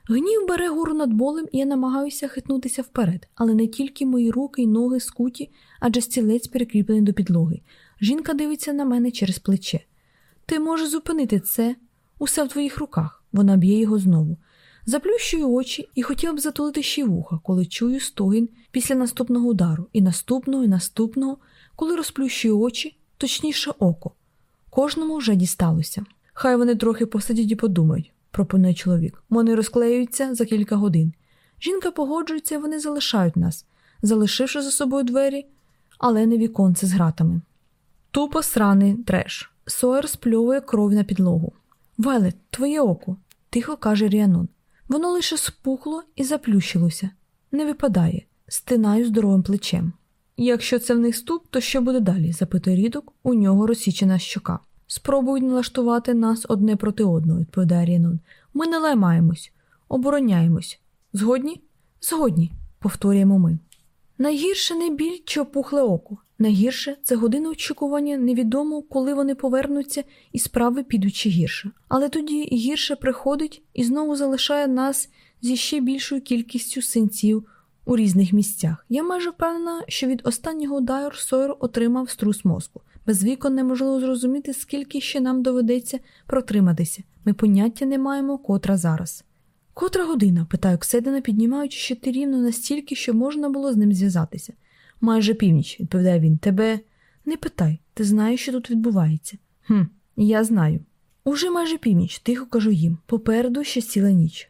Гнів бере гору над болем, і я намагаюся хитнутися вперед, але не тільки мої руки й ноги скуті, адже стілець перекріплений до підлоги. Жінка дивиться на мене через плече. Ти можеш зупинити це, усе в твоїх руках. Вона б'є його знову. Заплющую очі і хотіла б затулити ще вуха, коли чую стогін після наступного удару, і наступного, і наступного, коли розплющую очі, точніше око. Кожному вже дісталося. Хай вони трохи посидять і подумають, пропонує чоловік. Вони розклеюються за кілька годин. Жінка погоджується, і вони залишають нас, залишивши за собою двері, але не віконце з гратами. Тупо сраний треш. Сойер спльовує кров на підлогу. Вайлет, твоє око, тихо каже Ріанон. Воно лише спухло і заплющилося. Не випадає, стинаю здоровим плечем. Якщо це в них ступ, то що буде далі? запитує рідок, у нього розсічена щока. Спробують налаштувати нас одне проти одного, відповідає Ріанон. Ми не лаймаємось, обороняємось. Згодні? Згодні, повторюємо ми. Найгірше не біль чи опухле око. Найгірше це година очікування, невідомо, коли вони повернуться і справи підуть ще гірше. Але тоді гірше приходить і знову залишає нас зі ще більшою кількістю синців у різних місцях. Я майже впевнена, що від останнього удару Сойер отримав струс мозку. Без вікон неможливо зрозуміти, скільки ще нам доведеться протриматися. Ми поняття не маємо котра зараз. Котра година? питаю Кседина, піднімаючи щити рівно настільки, що можна було з ним зв'язатися. Майже північ, відповідає він. Тебе не питай, ти знаєш, що тут відбувається. «Хм, Я знаю. Уже майже північ, тихо кажу їм. Попереду ще ціла ніч.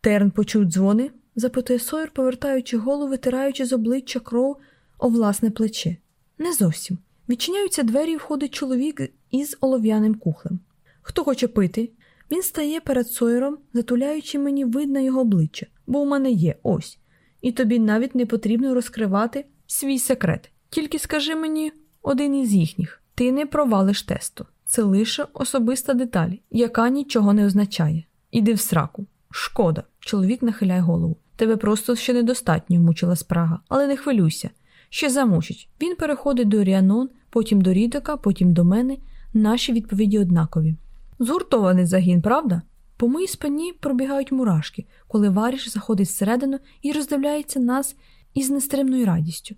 Терн почув дзвони? Запитує Сойер, повертаючи голову, витираючи з обличчя кров о власне плече. Не зовсім. Відчиняються двері і входить чоловік із олов'яним кухлем. Хто хоче пити? Він стає перед Сойером, затуляючи мені вид на його обличчя, бо у мене є ось. І тобі навіть не потрібно розкривати свій секрет. Тільки скажи мені один із їхніх: ти не провалиш тесту. Це лише особиста деталь, яка нічого не означає. Іди в сраку. Шкода. Чоловік нахиляє голову. Тебе просто ще недостатньо мучила спрага, але не хвилюйся. Ще замучить. Він переходить до Ріанон, потім до Рідока, потім до мене. Наші відповіді однакові. Згуртований загін, правда? По моїй спині пробігають мурашки, коли варіш заходить всередину і роздивляється нас із нестримною радістю.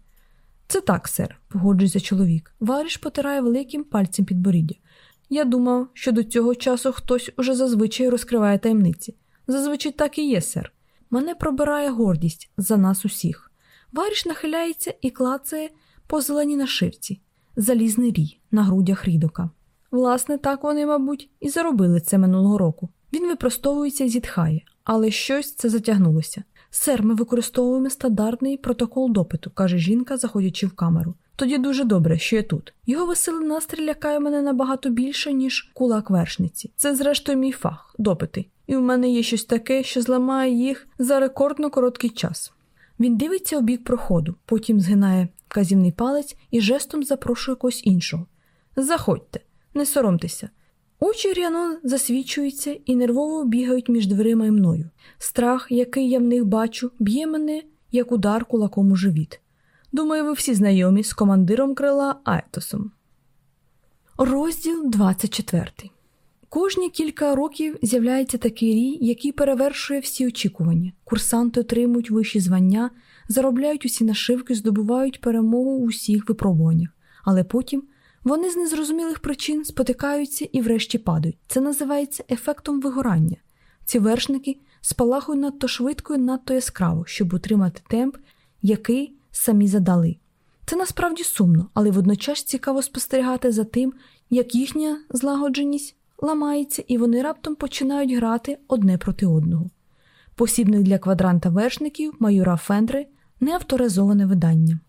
Це так, сер, погоджується чоловік. Варіш потирає великим пальцем підборіддя. Я думав, що до цього часу хтось уже зазвичай розкриває таємниці. Зазвичай так і є, сер. Мене пробирає гордість за нас усіх. Варіш нахиляється і клацає по зеленій нашивці, залізний рій на грудях рідока. Власне, так вони, мабуть, і заробили це минулого року. Він випростовується і зітхає, але щось це затягнулося. Сер, ми використовуємо стандартний протокол допиту, каже жінка, заходячи в камеру. Тоді дуже добре, що я тут. Його веселий настрій лякає мене набагато більше, ніж кулак вершниці. Це, зрештою, мій фах, допити. І в мене є щось таке, що зламає їх за рекордно короткий час. Він дивиться у бік проходу, потім згинає вказівний палець і жестом запрошує когось іншого. Заходьте, не соромтеся. Очі Ріанон засвічуються і нервово бігають між дверима і мною. Страх, який я в них бачу, б'є мене, як удар кулаком у живіт. Думаю, ви всі знайомі з командиром крила Айтосом. Розділ 24 Кожні кілька років з'являється такий рій, який перевершує всі очікування. Курсанти отримують вищі звання, заробляють усі нашивки, здобувають перемогу у всіх випробуваннях, але потім вони з незрозумілих причин спотикаються і врешті падають. Це називається ефектом вигорання. Ці вершники спалахують надто швидко і надто яскраво, щоб утримати темп, який самі задали. Це насправді сумно, але водночас цікаво спостерігати за тим, як їхня злагодженість ламається, і вони раптом починають грати одне проти одного. Посібник для квадранта вершників майора Фендри неавторизоване видання.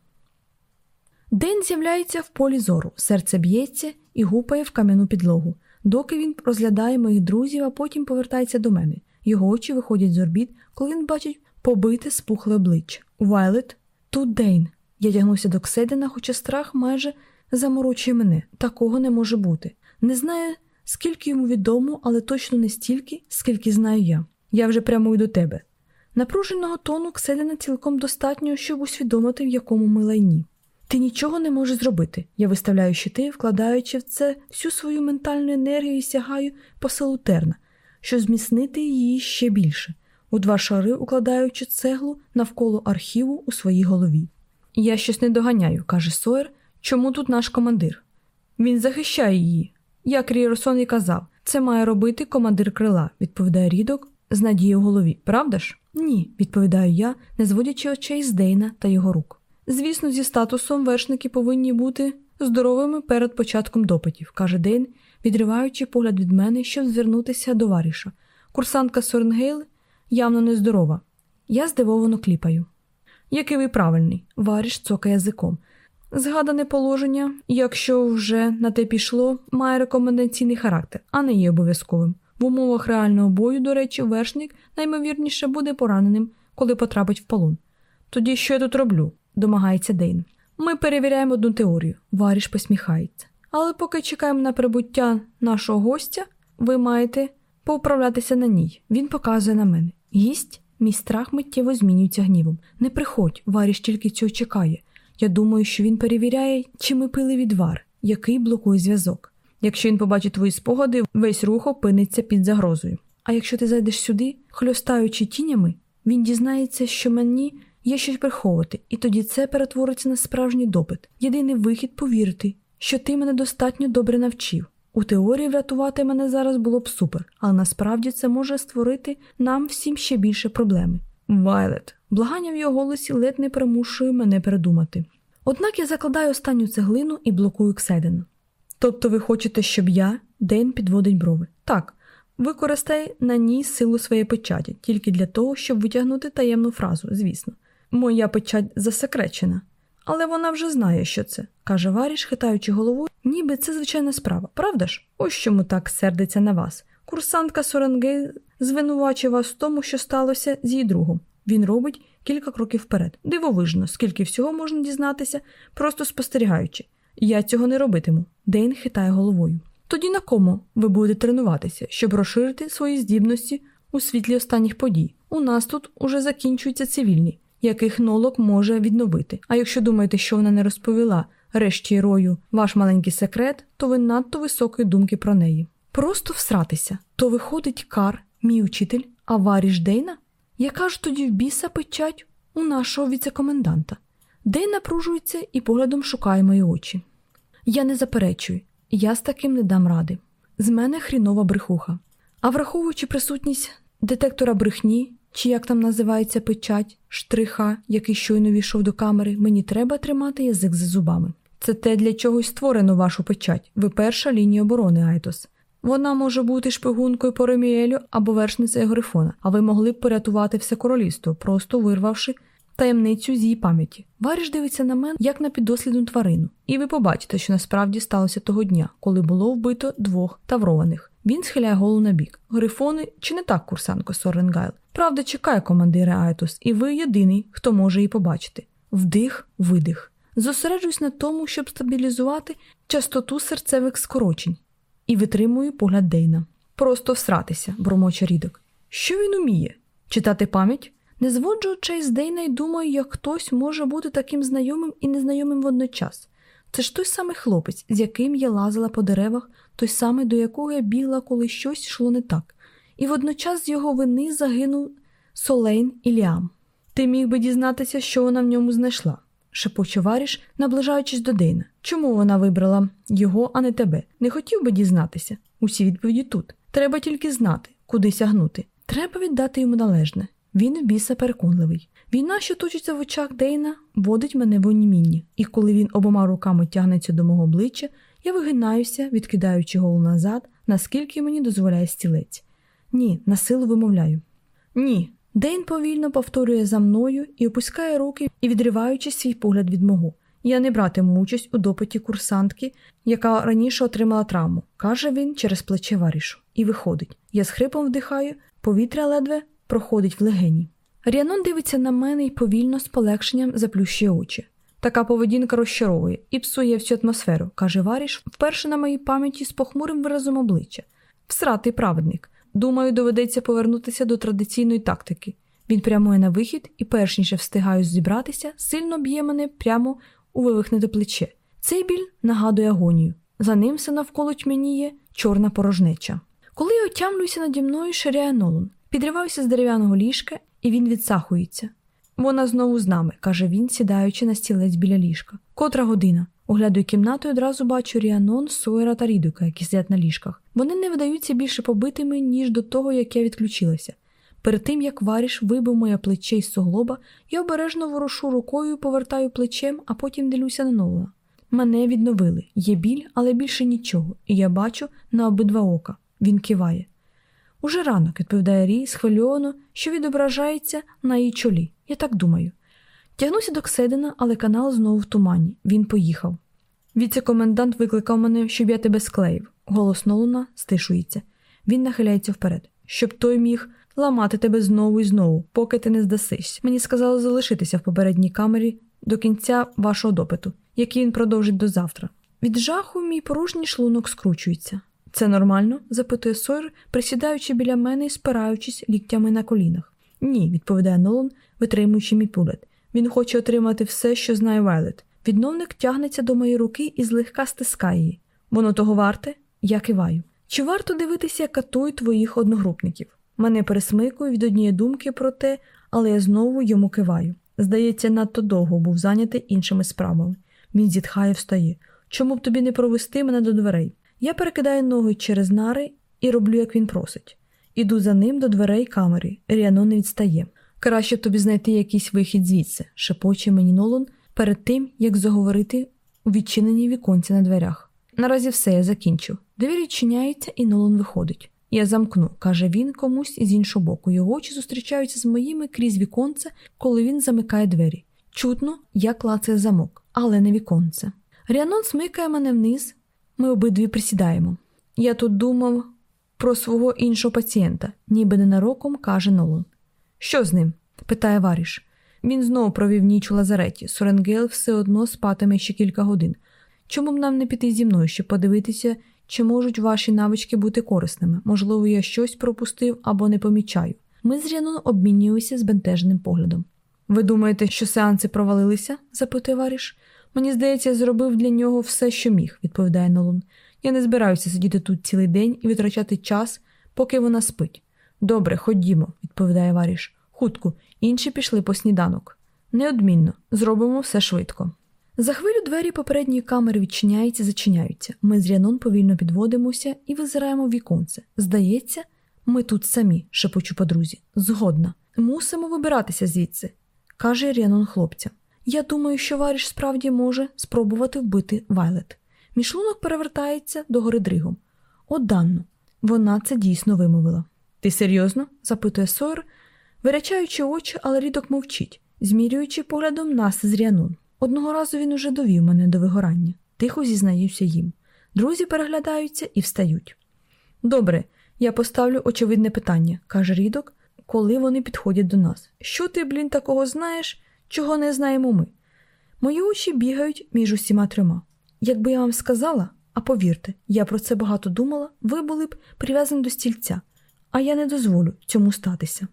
День з'являється в полі зору, серце б'ється і гупає в кам'яну підлогу, доки він розглядає моїх друзів, а потім повертається до мене. Його очі виходять з орбіт, коли він бачить побите спухле обличчя. Вайлет, тут Дейн. Я тягнуся до Кседина, хоча страх майже заморочує мене. Такого не може бути. Не знаю, скільки йому відомо, але точно не стільки, скільки знаю я. Я вже прямую до тебе. Напруженого тону Кседина цілком достатньо, щоб усвідомити, в якому ми лайні. Ти нічого не можеш зробити. Я виставляю щити, вкладаючи в це всю свою ментальну енергію і сягаю по силу терна, щоб зміцнити її ще більше, у два шари укладаючи цеглу навколо архіву у своїй голові. Я щось не доганяю, каже Сойер, чому тут наш командир? Він захищає її. Як Ріросон і казав, це має робити командир крила, відповідає рідок з надією в голові. Правда ж? Ні, відповідаю я, не зводячи очей з Дейна та його рук. Звісно, зі статусом вершники повинні бути здоровими перед початком допитів, каже Дейн, відриваючи погляд від мене, щоб звернутися до варіша. Курсантка Соренгейл явно нездорова. Я здивовано кліпаю. Який ви правильний, Варіш цокає язиком. Згадане положення, якщо вже на те пішло, має рекомендаційний характер, а не є обов'язковим. В умовах реального бою, до речі, вершник наймовірніше буде пораненим, коли потрапить в полон. Тоді що я тут роблю? домагається Дейн. Ми перевіряємо одну теорію. Варіш посміхається. Але поки чекаємо на прибуття нашого гостя, ви маєте поуправлятися на ній. Він показує на мене. Гість, мій страх миттєво змінюється гнівом. Не приходь, Варіш тільки цього чекає. Я думаю, що він перевіряє, чи ми пили відвар, який блокує зв'язок. Якщо він побачить твої спогади, весь рух опиниться під загрозою. А якщо ти зайдеш сюди, хльостаючи тінями, він дізнається, що мені є щось приховувати, і тоді це перетвориться на справжній допит. Єдиний вихід повірити, що ти мене достатньо добре навчив. У теорії врятувати мене зараз було б супер, але насправді це може створити нам всім ще більше проблеми. Вайлет, благання в його голосі ледь не примушує мене передумати. Однак я закладаю останню цеглину і блокую Кседена. Тобто ви хочете, щоб я, Дейн підводить брови. Так, використай на ній силу своєї печаті, тільки для того, щоб витягнути таємну фразу, звісно. Моя печать засекречена. Але вона вже знає, що це, каже Варіш, хитаючи головою, ніби це звичайна справа, правда ж? Ось чому так сердиться на вас. Курсантка Соренгей звинувачує вас в тому, що сталося з її другом. Він робить кілька кроків вперед. Дивовижно, скільки всього можна дізнатися, просто спостерігаючи. Я цього не робитиму. Дейн хитає головою. Тоді на кому ви будете тренуватися, щоб розширити свої здібності у світлі останніх подій? У нас тут уже закінчуються цивільні, яких нолок може відновити. А якщо думаєте, що вона не розповіла решті рою ваш маленький секрет, то ви надто високої думки про неї. Просто всратися. То виходить кар, мій учитель, а варіш Дейна? Яка ж тоді в біса печать у нашого віцекоменданта? Дейн напружується і поглядом шукає мої очі. Я не заперечую, я з таким не дам ради. З мене хрінова брехуха. А враховуючи присутність детектора брехні, чи як там називається печать, штриха, який щойно війшов до камери, мені треба тримати язик за зубами. Це те, для чого створено вашу печать. Ви перша лінія оборони, Айтос. Вона може бути шпигункою Пороміелю або вершницею Грифона, а ви могли б порятувати все королівство, просто вирвавши таємницю з її пам'яті. Варіш дивиться на мене, як на піддослідну тварину, і ви побачите, що насправді сталося того дня, коли було вбито двох таврованих. Він схиляє голову набік. Грифони чи не так, курсантко Соренгайл? Правда чекає, командире Айтос, і ви єдиний, хто може її побачити. Вдих, видих. Зосереджуюсь на тому, щоб стабілізувати частоту серцевих скорочень, і витримую погляд Дейна. Просто всратися, бормоче рідок. Що він уміє? Читати пам'ять? Не зводжу очей з Дейна і думаю, як хтось може бути таким знайомим і незнайомим водночас. Це ж той самий хлопець, з яким я лазила по деревах, той самий, до якого я бігла, коли щось йшло не так, і водночас з його вини загинув Солейн і Ліам. Ти міг би дізнатися, що вона в ньому знайшла, шепоче Варіш, наближаючись до Дейна. Чому вона вибрала його, а не тебе? Не хотів би дізнатися. Усі відповіді тут. Треба тільки знати, куди сягнути. Треба віддати йому належне. Він в біса переконливий. Війна, що точиться в очах Дейна, водить мене в онімінні, і коли він обома руками тягнеться до мого обличчя, я вигинаюся, відкидаючи голову назад, наскільки мені дозволяє стілець. Ні, на силу вимовляю. Ні. Дейн повільно повторює за мною і опускає руки і відриваючи свій погляд від мого. Я не братиму участь у допиті курсантки, яка раніше отримала травму, каже він через плече варішу, і виходить. Я з хрипом вдихаю, повітря ледве проходить в легені. Ріанон дивиться на мене і повільно з полегшенням заплющує очі. Така поведінка розчаровує і псує всю атмосферу, каже Варіш, вперше на моїй пам'яті з похмурим виразом обличчя. Всратий праведник. Думаю, доведеться повернутися до традиційної тактики. Він прямує на вихід і, перш ніж встигаю зібратися, сильно б'є мене прямо у вивихнете плече. Цей біль нагадує агонію. За ним все навколо тьмяніє чорна порожнеча. Коли я отямлююся наді мною, ширяє Нолан. Підриваюся з дерев'яного ліжка, і він відсахується. Вона знову з нами, каже він, сідаючи на стілець біля ліжка. Котра година. Оглядую кімнату і одразу бачу Ріанон, Сойера та Рідука, які сидять на ліжках. Вони не видаються більше побитими, ніж до того, як я відключилася. Перед тим, як варіш вибив моє плече із суглоба, я обережно ворошу рукою, повертаю плечем, а потім дивлюся на Нолана. Мене відновили. Є біль, але більше нічого, і я бачу на обидва ока. Він киває. Уже ранок, відповідає Рі, схвильовано, що відображається на її чолі. Я так думаю. Тягнуся до Кседина, але канал знову в тумані. Він поїхав. Віце-комендант викликав мене, щоб я тебе склеїв. Голос Нолана стишується. Він нахиляється вперед, щоб той міг ламати тебе знову і знову, поки ти не здасишся. Мені сказали залишитися в попередній камері до кінця вашого допиту, який він продовжить до завтра. Від жаху мій порожній шлунок скручується. Це нормально? запитує Сойер, присідаючи біля мене і спираючись ліктями на колінах. Ні, відповідає Нолан, витримуючи мій погляд. Він хоче отримати все, що знає Вайлет. Відновник тягнеться до моєї руки і злегка стискає її. Воно того варте? Я киваю. Чи варто дивитися, як катують твоїх одногрупників? Мене пересмикує від однієї думки про те, але я знову йому киваю. Здається, надто довго був зайнятий іншими справами. Він зітхає, встає. Чому б тобі не провести мене до дверей? Я перекидаю ноги через нари і роблю, як він просить. Іду за ним до дверей камери. Ріано не відстає. Краще б тобі знайти якийсь вихід звідси, шепоче мені Нолан перед тим, як заговорити у відчиненні віконці на дверях. Наразі все я закінчив. Двері відчиняються, і Нолан виходить. Я замкну, каже він комусь із іншого боку. Його очі зустрічаються з моїми крізь віконце, коли він замикає двері. Чутно, як клацає замок, але не віконце. Ріанон смикає мене вниз, ми обидві присідаємо. Я тут думав про свого іншого пацієнта, ніби ненароком каже Нолан. Що з ним? питає Варіш. Він знову провів ніч у лазареті. Соренгел все одно спатиме ще кілька годин. Чому б нам не піти зі мною, щоб подивитися, чи можуть ваші навички бути корисними? Можливо, я щось пропустив або не помічаю. Ми з Ріаном обмінюємося збентеженим поглядом. Ви думаєте, що сеанси провалилися? запитує Варіш. Мені здається, я зробив для нього все, що міг, відповідає Нолун. Я не збираюся сидіти тут цілий день і витрачати час, поки вона спить. Добре, ходімо, відповідає Варіш. Хутко, інші пішли по сніданок. Неодмінно, зробимо все швидко. За хвилю двері попередньої камери відчиняються, зачиняються. Ми з Рянон повільно підводимося і визираємо в віконце. Здається, ми тут самі, шепочу подрузі. Згодна. Мусимо вибиратися звідси, каже Рянон хлопцям. Я думаю, що Варіш справді може спробувати вбити Вайлет. Мішлунок перевертається до гори дригом. О, Данно, вона це дійсно вимовила. Ти серйозно? запитує Сойер, вирячаючи очі, але рідок мовчить, змірюючи поглядом нас з Ріанун. Одного разу він уже довів мене до вигорання, тихо зізнаюся їм. Друзі переглядаються і встають. Добре, я поставлю очевидне питання, каже Рідок, коли вони підходять до нас. Що ти, блін, такого знаєш, чого не знаємо ми? Мої очі бігають між усіма трьома. Якби я вам сказала, а повірте, я про це багато думала, ви були б прив'язані до стільця, а я не дозволю цьому статися.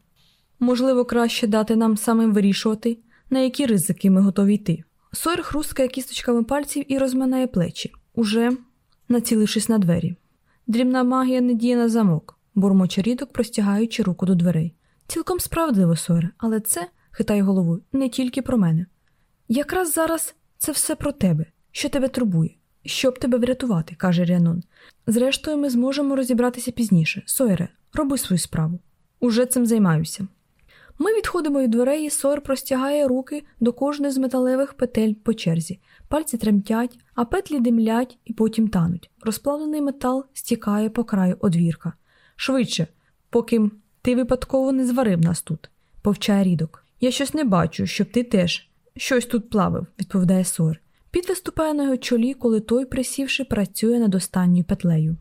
Можливо, краще дати нам самим вирішувати, на які ризики ми готові йти. Сойер хрусткає кісточками пальців і розминає плечі, уже націлившись на двері. Дрібна магія не діє на замок, бурмоче рідок, простягаючи руку до дверей. Цілком справедливо, Сойер, але це, хитає головою, не тільки про мене. Якраз зараз це все про тебе, що тебе турбує, щоб тебе врятувати, каже Ріанон. Зрештою, ми зможемо розібратися пізніше. Сойере, роби свою справу. Уже цим займаюся. Ми відходимо від дверей, і Сойер простягає руки до кожної з металевих петель по черзі. Пальці тремтять, а петлі димлять і потім тануть. Розплавлений метал стікає по краю одвірка. Швидше, поки ти випадково не зварив нас тут, повчає рідок. Я щось не бачу, щоб ти теж щось тут плавив, відповідає Сойер. Під виступає на його чолі, коли той, присівши, працює над останньою петлею.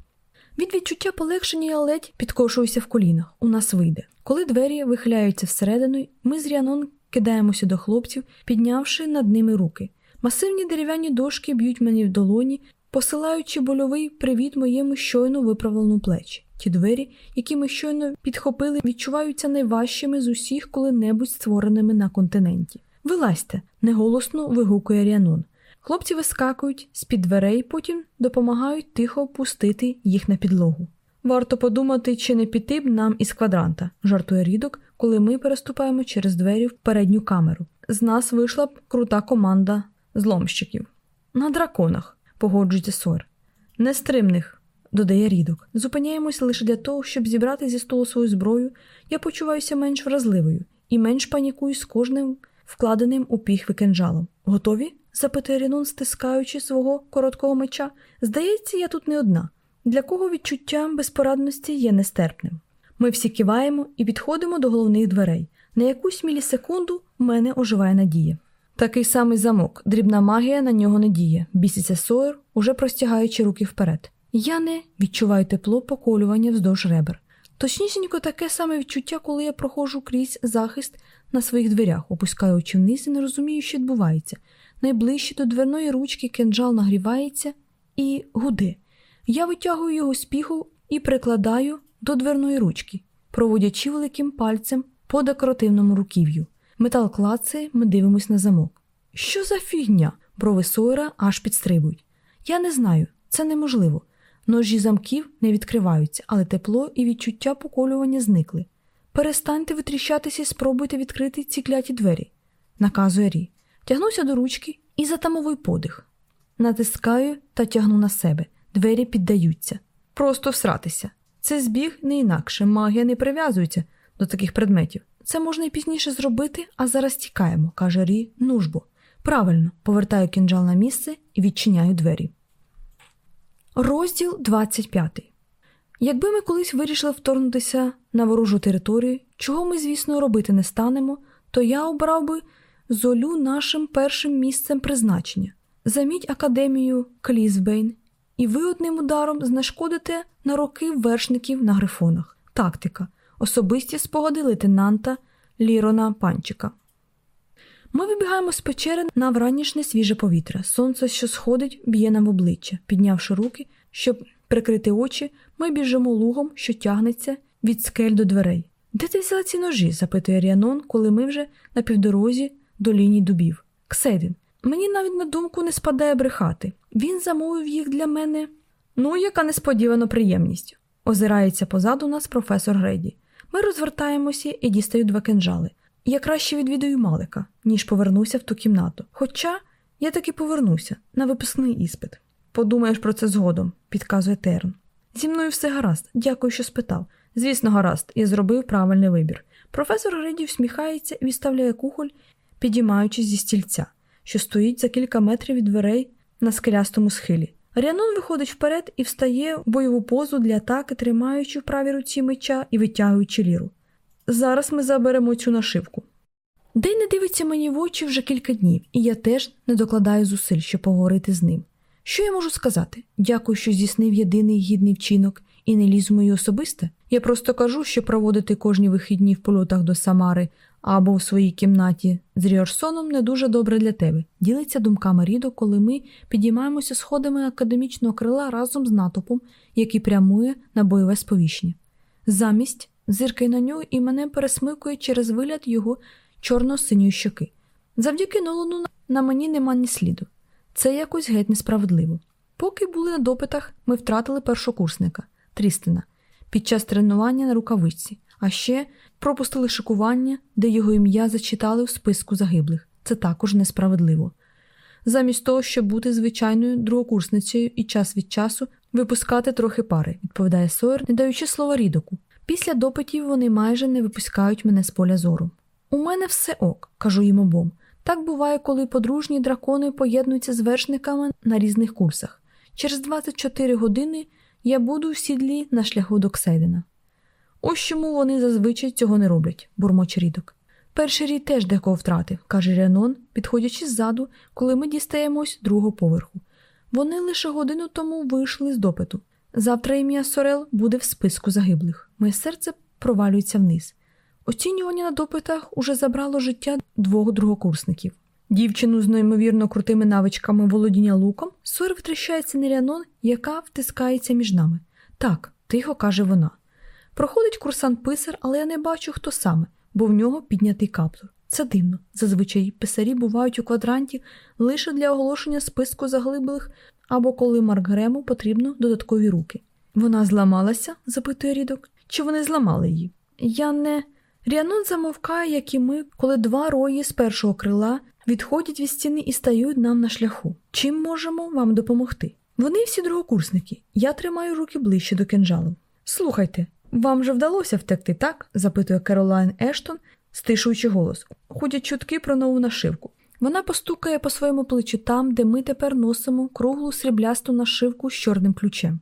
Від відчуття полегшення я ледь підкошуюся в колінах. У нас вийде. Коли двері вихиляються всередину, ми з Ріанон кидаємося до хлопців, піднявши над ними руки. Масивні дерев'яні дошки б'ють мені в долоні, посилаючи больовий привіт моєму щойно виправленому плечі. Ті двері, які ми щойно підхопили, відчуваються найважчими з усіх коли-небудь створеними на континенті. Вилазьте, неголосно вигукує Ріанон. Хлопці вискакують з під дверей, потім допомагають тихо опустити їх на підлогу. Варто подумати, чи не піти б нам із квадранта, жартує рідок, коли ми переступаємо через двері в передню камеру. З нас вийшла б крута команда зломщиків. На драконах, погоджується Сор. Нестримних, додає рідок. Зупиняємося лише для того, щоб зібрати зі столу свою зброю, я почуваюся менш вразливою і менш панікую з кожним вкладеним у піхви кинджалом. Готові? запитує Рінон, стискаючи свого короткого меча. Здається, я тут не одна. Для кого відчуття безпорадності є нестерпним. Ми всі киваємо і підходимо до головних дверей. На якусь мілісекунду в мене оживає надія. Такий самий замок, дрібна магія на нього не діє, біситься Сойер, уже простягаючи руки вперед. Я не відчуваю тепло поколювання вздовж ребер. Точнісінько таке саме відчуття, коли я проходжу крізь захист на своїх дверях, опускаю очі вниз і не розумію, що відбувається. Найближче до дверної ручки кинджал нагрівається і гуде. Я витягую його з піху і прикладаю до дверної ручки, проводячи великим пальцем по декоративному руків'ю. Метал клацає, ми дивимось на замок. Що за фігня? Брови Сойера аж підстрибують. Я не знаю, це неможливо. Ножі замків не відкриваються, але тепло і відчуття поколювання зникли. Перестаньте витріщатися і спробуйте відкрити ці кляті двері, наказує Рі. Тягнуся до ручки і затамовую подих. Натискаю та тягну на себе. Двері піддаються. Просто всратися. Це збіг не інакше, магія не прив'язується до таких предметів. Це можна і пізніше зробити, а зараз тікаємо, каже Рі, нужбо. Правильно, повертаю кінжал на місце і відчиняю двері. Розділ 25. Якби ми колись вирішили вторгнутися на ворожу територію, чого ми, звісно, робити не станемо, то я обрав би золю нашим першим місцем призначення. Заміть академію Клізбейн, і ви одним ударом знешкодите на роки вершників на грифонах. Тактика. Особисті спогади лейтенанта Лірона Панчика. Ми вибігаємо з печери на вранішнє свіже повітря. Сонце, що сходить, б'є нам в обличчя. Піднявши руки, щоб прикрити очі, ми біжимо лугом, що тягнеться від скель до дверей. Де ти взяла ці ножі? запитує Ріанон, коли ми вже на півдорозі до лінії дубів. Кседин. Мені навіть на думку не спадає брехати. Він замовив їх для мене. Ну, яка несподівана приємність. Озирається позаду нас професор Греді. Ми розвертаємося і дістаю два кинжали. Я краще відвідую Малика, ніж повернуся в ту кімнату. Хоча я таки повернуся на випускний іспит. Подумаєш про це згодом, підказує Терн. Зі мною все гаразд, дякую, що спитав. Звісно, гаразд, я зробив правильний вибір. Професор Греді всміхається і відставляє кухоль, підіймаючись зі стільця, що стоїть за кілька метрів від дверей на скелястому схилі. Ріанон виходить вперед і встає в бойову позу для атаки, тримаючи в правій руці меча і витягуючи ліру. Зараз ми заберемо цю нашивку. День не дивиться мені в очі вже кілька днів, і я теж не докладаю зусиль, щоб поговорити з ним. Що я можу сказати? Дякую, що здійснив єдиний гідний вчинок і не ліз в мої особисте. Я просто кажу, що проводити кожні вихідні в польотах до Самари або в своїй кімнаті з Ріорсоном не дуже добре для тебе. Ділиться думками Рідо, коли ми підіймаємося сходами академічного крила разом з натопом, який прямує на бойове сповіщення. Замість зиркає на нього і мене пересмикує через вигляд його чорно-синьої щоки. Завдяки Нолану на мені нема ні сліду. Це якось геть несправедливо. Поки були на допитах, ми втратили першокурсника Трістина під час тренування на рукавичці, а ще пропустили шикування, де його ім'я зачитали в списку загиблих. Це також несправедливо. Замість того, щоб бути звичайною другокурсницею і час від часу випускати трохи пари, відповідає Сойер, не даючи слова рідоку. Після допитів вони майже не випускають мене з поля зору. У мене все ок, кажу їм обом. Так буває, коли подружні дракони поєднуються з вершниками на різних курсах. Через 24 години я буду в сідлі на шляху до Ксейдена. Ось чому вони зазвичай цього не роблять, бурмоче рідок. Перший рід теж декого втратив, каже Рянон, підходячи ззаду, коли ми дістаємось другого поверху. Вони лише годину тому вийшли з допиту. Завтра ім'я Сорел буде в списку загиблих. Моє серце провалюється вниз. Оцінювання на допитах уже забрало життя двох другокурсників. Дівчину з неймовірно крутими навичками володіння луком Сойер втріщається на Рянон, яка втискається між нами. Так, тихо каже вона. Проходить курсант писар, але я не бачу, хто саме, бо в нього піднятий каптур. Це дивно. Зазвичай писарі бувають у квадранті лише для оголошення списку заглиблих або коли Марк Грему потрібно додаткові руки. Вона зламалася? запитує рідок. Чи вони зламали її? Я не. Ріанон замовкає, як і ми, коли два рої з першого крила відходять від стіни і стають нам на шляху. Чим можемо вам допомогти? Вони всі другокурсники. Я тримаю руки ближче до кинжалу. Слухайте, вам же вдалося втекти, так? запитує Керолайн Ештон, стишуючи голос. Ходять чутки про нову нашивку. Вона постукає по своєму плечу там, де ми тепер носимо круглу сріблясту нашивку з чорним ключем.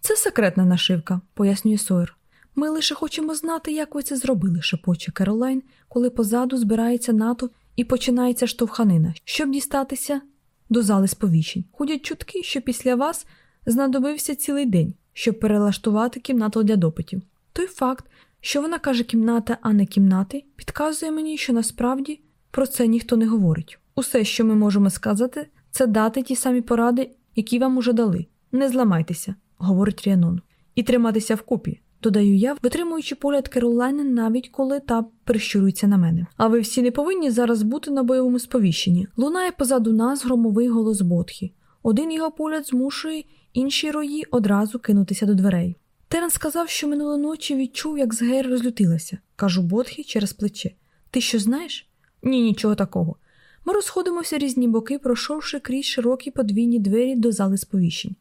Це секретна нашивка, пояснює Сойер. Ми лише хочемо знати, як ви це зробили, шепоче Керолайн, коли позаду збирається НАТО і починається штовханина, щоб дістатися до зали сповіщень. Ходять чутки, що після вас знадобився цілий день, щоб перелаштувати кімнату для допитів. Той факт, що вона каже кімната, а не кімнати, підказує мені, що насправді про це ніхто не говорить. Усе, що ми можемо сказати, це дати ті самі поради, які вам уже дали. Не зламайтеся, говорить Ріанон. І триматися вкупі, додаю я, витримуючи погляд Керолайни, навіть коли та прищурується на мене. А ви всі не повинні зараз бути на бойовому сповіщенні. Лунає позаду нас громовий голос Ботхі. Один його погляд змушує інші рої одразу кинутися до дверей. Терен сказав, що минулої ночі відчув, як згейр розлютилася, кажу Ботхі через плече. Ти що знаєш? Ні, нічого такого. Ми розходимося різні боки, пройшовши крізь широкі подвійні двері до зали сповіщень.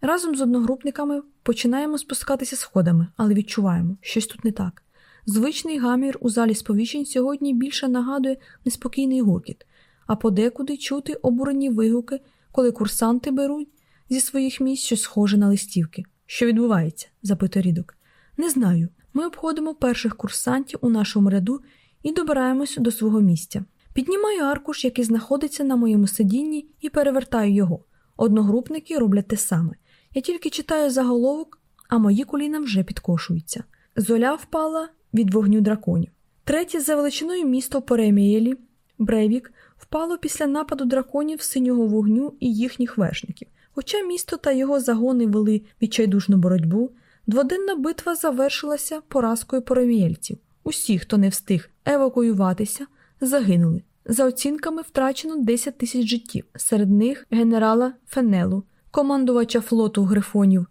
Разом з одногрупниками починаємо спускатися сходами, але відчуваємо, щось тут не так. Звичний гамір у залі сповіщень сьогодні більше нагадує неспокійний гуркіт, а подекуди чути обурені вигуки, коли курсанти беруть зі своїх місць щось схоже на листівки. Що відбувається? запитує рідок. Не знаю. Ми обходимо перших курсантів у нашому ряду і добираємось до свого місця. Піднімаю аркуш, який знаходиться на моєму сидінні, і перевертаю його. Одногрупники роблять те саме. Я тільки читаю заголовок, а мої коліна вже підкошуються. Золя впала від вогню драконів. Третє за величиною місто Перемієлі, Брейвік, впало після нападу драконів синього вогню і їхніх вершників. Хоча місто та його загони вели відчайдушну боротьбу, дводенна битва завершилася поразкою поремієльців. Усі, хто не встиг евакуюватися, загинули. За оцінками втрачено 10 тисяч життів, серед них генерала Фенелу, командувача флоту грифонів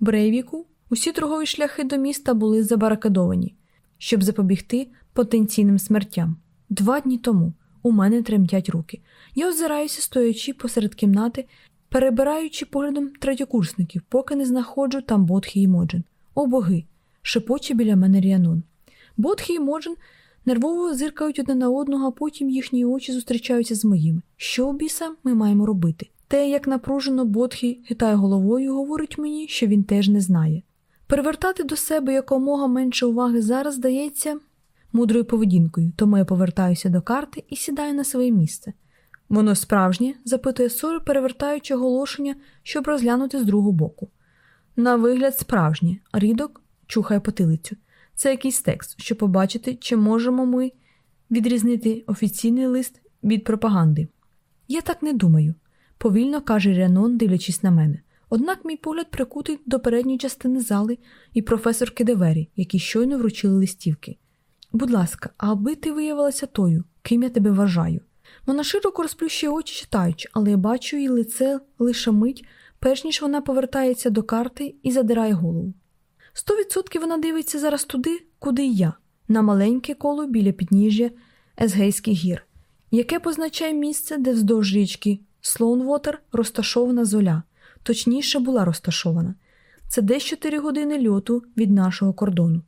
Брейвіку. Усі торгові шляхи до міста були забаракадовані, щоб запобігти потенційним смертям. Два дні тому у мене тремтять руки. Я озираюся, стоячи посеред кімнати, перебираючи поглядом третьокурсників, поки не знаходжу там Бодхі і Моджин. О боги! шепоче біля мене Ріанон. Бодхі і Моджин нервово зиркають одне на одного, а потім їхні очі зустрічаються з моїми. Що біса ми маємо робити? Те, як напружено Бодхі хитає головою, говорить мені, що він теж не знає. Перевертати до себе якомога менше уваги зараз здається мудрою поведінкою, тому я повертаюся до карти і сідаю на своє місце. Воно справжнє? запитує Сор, перевертаючи оголошення, щоб розглянути з другого боку. На вигляд, справжнє, рідок чухає потилицю. Це якийсь текст, щоб побачити, чи можемо ми відрізнити офіційний лист від пропаганди. Я так не думаю, повільно каже Рянон, дивлячись на мене. Однак мій погляд прикутий до передньої частини зали і професор Кедевері, які щойно вручили листівки. Будь ласка, аби ти виявилася тою, ким я тебе вважаю. Вона широко розплющує очі читаючи, але я бачу її лице лише мить, перш ніж вона повертається до карти і задирає голову. Сто відсотків вона дивиться зараз туди, куди й я, на маленьке коло біля підніжжя Есгейських гір, яке позначає місце, де вздовж річки Слоунвотер розташована золя, точніше була розташована. Це десь 4 години льоту від нашого кордону.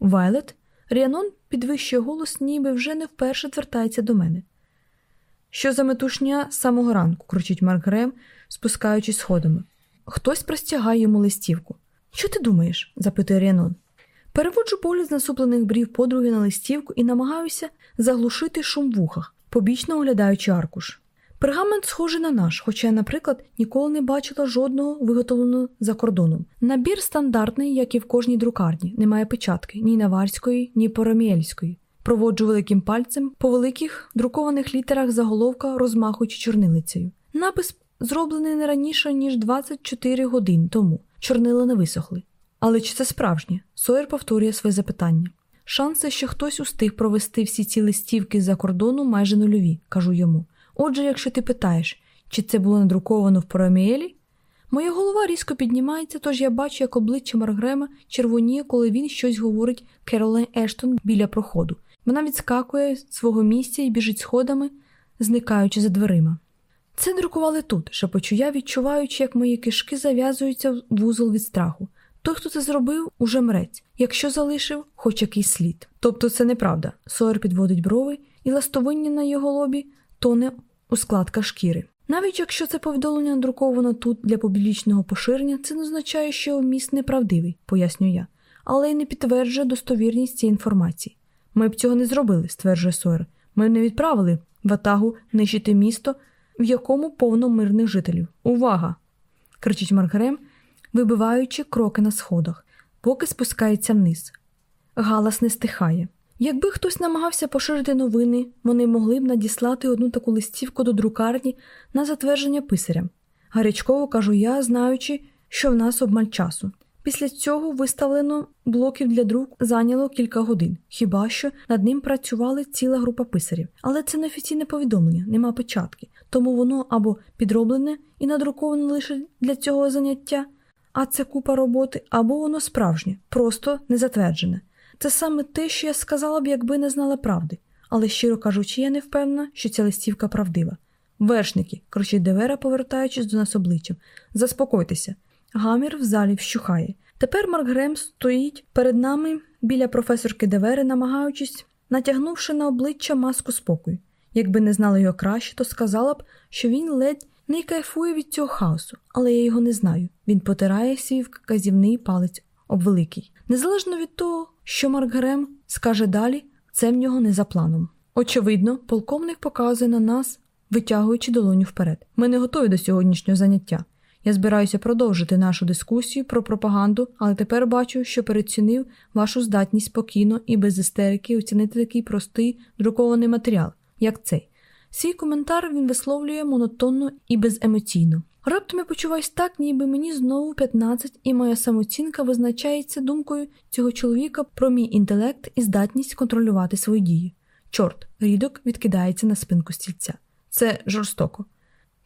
Вайлет, Ріанон підвищує голос, ніби вже не вперше звертається до мене. Що за метушня з самого ранку, кричить Марк Грем, спускаючись сходами. Хтось простягає йому листівку. Що ти думаєш? запитує Ріанон. Переводжу погляд з насуплених брів подруги на листівку і намагаюся заглушити шум в ухах, побічно оглядаючи аркуш. Пергамент схожий на наш, хоча я, наприклад, ніколи не бачила жодного виготовленого за кордоном. Набір стандартний, як і в кожній друкарні, немає печатки ні наварської, ні пороміельської. Проводжу великим пальцем по великих друкованих літерах заголовка, розмахуючи чорнилицею. Напис зроблений не раніше, ніж 24 години тому. Чорнила не висохли. Але чи це справжнє? Сойер повторює своє запитання. Шанси, що хтось устиг провести всі ці листівки з-за кордону, майже нульові, кажу йому. Отже, якщо ти питаєш, чи це було надруковано в Параміелі, моя голова різко піднімається, тож я бачу, як обличчя Маргрема червоніє, коли він щось говорить Керолайн Ештон біля проходу. Вона відскакує з свого місця і біжить сходами, зникаючи за дверима. Це друкували тут, шепочу я, відчуваючи, як мої кишки зав'язуються в вузол від страху. Той, хто це зробив, уже мрець, якщо залишив хоч якийсь слід. Тобто це неправда. Сойер підводить брови, і ластовиння на його лобі тоне у складках шкіри. Навіть якщо це повідомлення надруковано тут для публічного поширення, це не означає, що міст неправдивий, пояснюю я, але й не підтверджує достовірність цієї інформації. Ми б цього не зробили, стверджує Сойер. Ми не відправили ватагу нищити місто, в якому повно мирних жителів. Увага! кричить Маргрем, вибиваючи кроки на сходах, поки спускається вниз. Галас не стихає. Якби хтось намагався поширити новини, вони могли б надіслати одну таку листівку до друкарні на затвердження писарям. Гарячково кажу я, знаючи, що в нас обмаль часу. Після цього виставлено блоків для друк зайняло кілька годин, хіба що над ним працювали ціла група писарів. Але це неофіційне повідомлення, нема печатки, тому воно або підроблене і надруковане лише для цього заняття, а це купа роботи, або воно справжнє, просто не затверджене. Це саме те, що я сказала б, якби не знала правди, але, щиро кажучи, я не впевнена, що ця листівка правдива. Вершники, кричить Девера, повертаючись до нас обличчям. Заспокойтеся. Гамір в залі вщухає. Тепер Марк Грем стоїть перед нами біля професорки Девери, намагаючись, натягнувши на обличчя маску спокою. Якби не знала його краще, то сказала б, що він ледь не кайфує від цього хаосу, але я його не знаю. Він потирає свій вказівний палець об великий. Незалежно від того, що Марк Грем скаже далі, це в нього не за планом. Очевидно, полковник показує на нас, витягуючи долоню вперед. Ми не готові до сьогоднішнього заняття. Я збираюся продовжити нашу дискусію про пропаганду, але тепер бачу, що перецінив вашу здатність спокійно і без істерики оцінити такий простий друкований матеріал, як цей. Свій коментар він висловлює монотонно і беземоційно. Раптом я почуваюсь так, ніби мені знову 15, і моя самооцінка визначається думкою цього чоловіка про мій інтелект і здатність контролювати свої дії. Чорт, рідок відкидається на спинку стільця. Це жорстоко.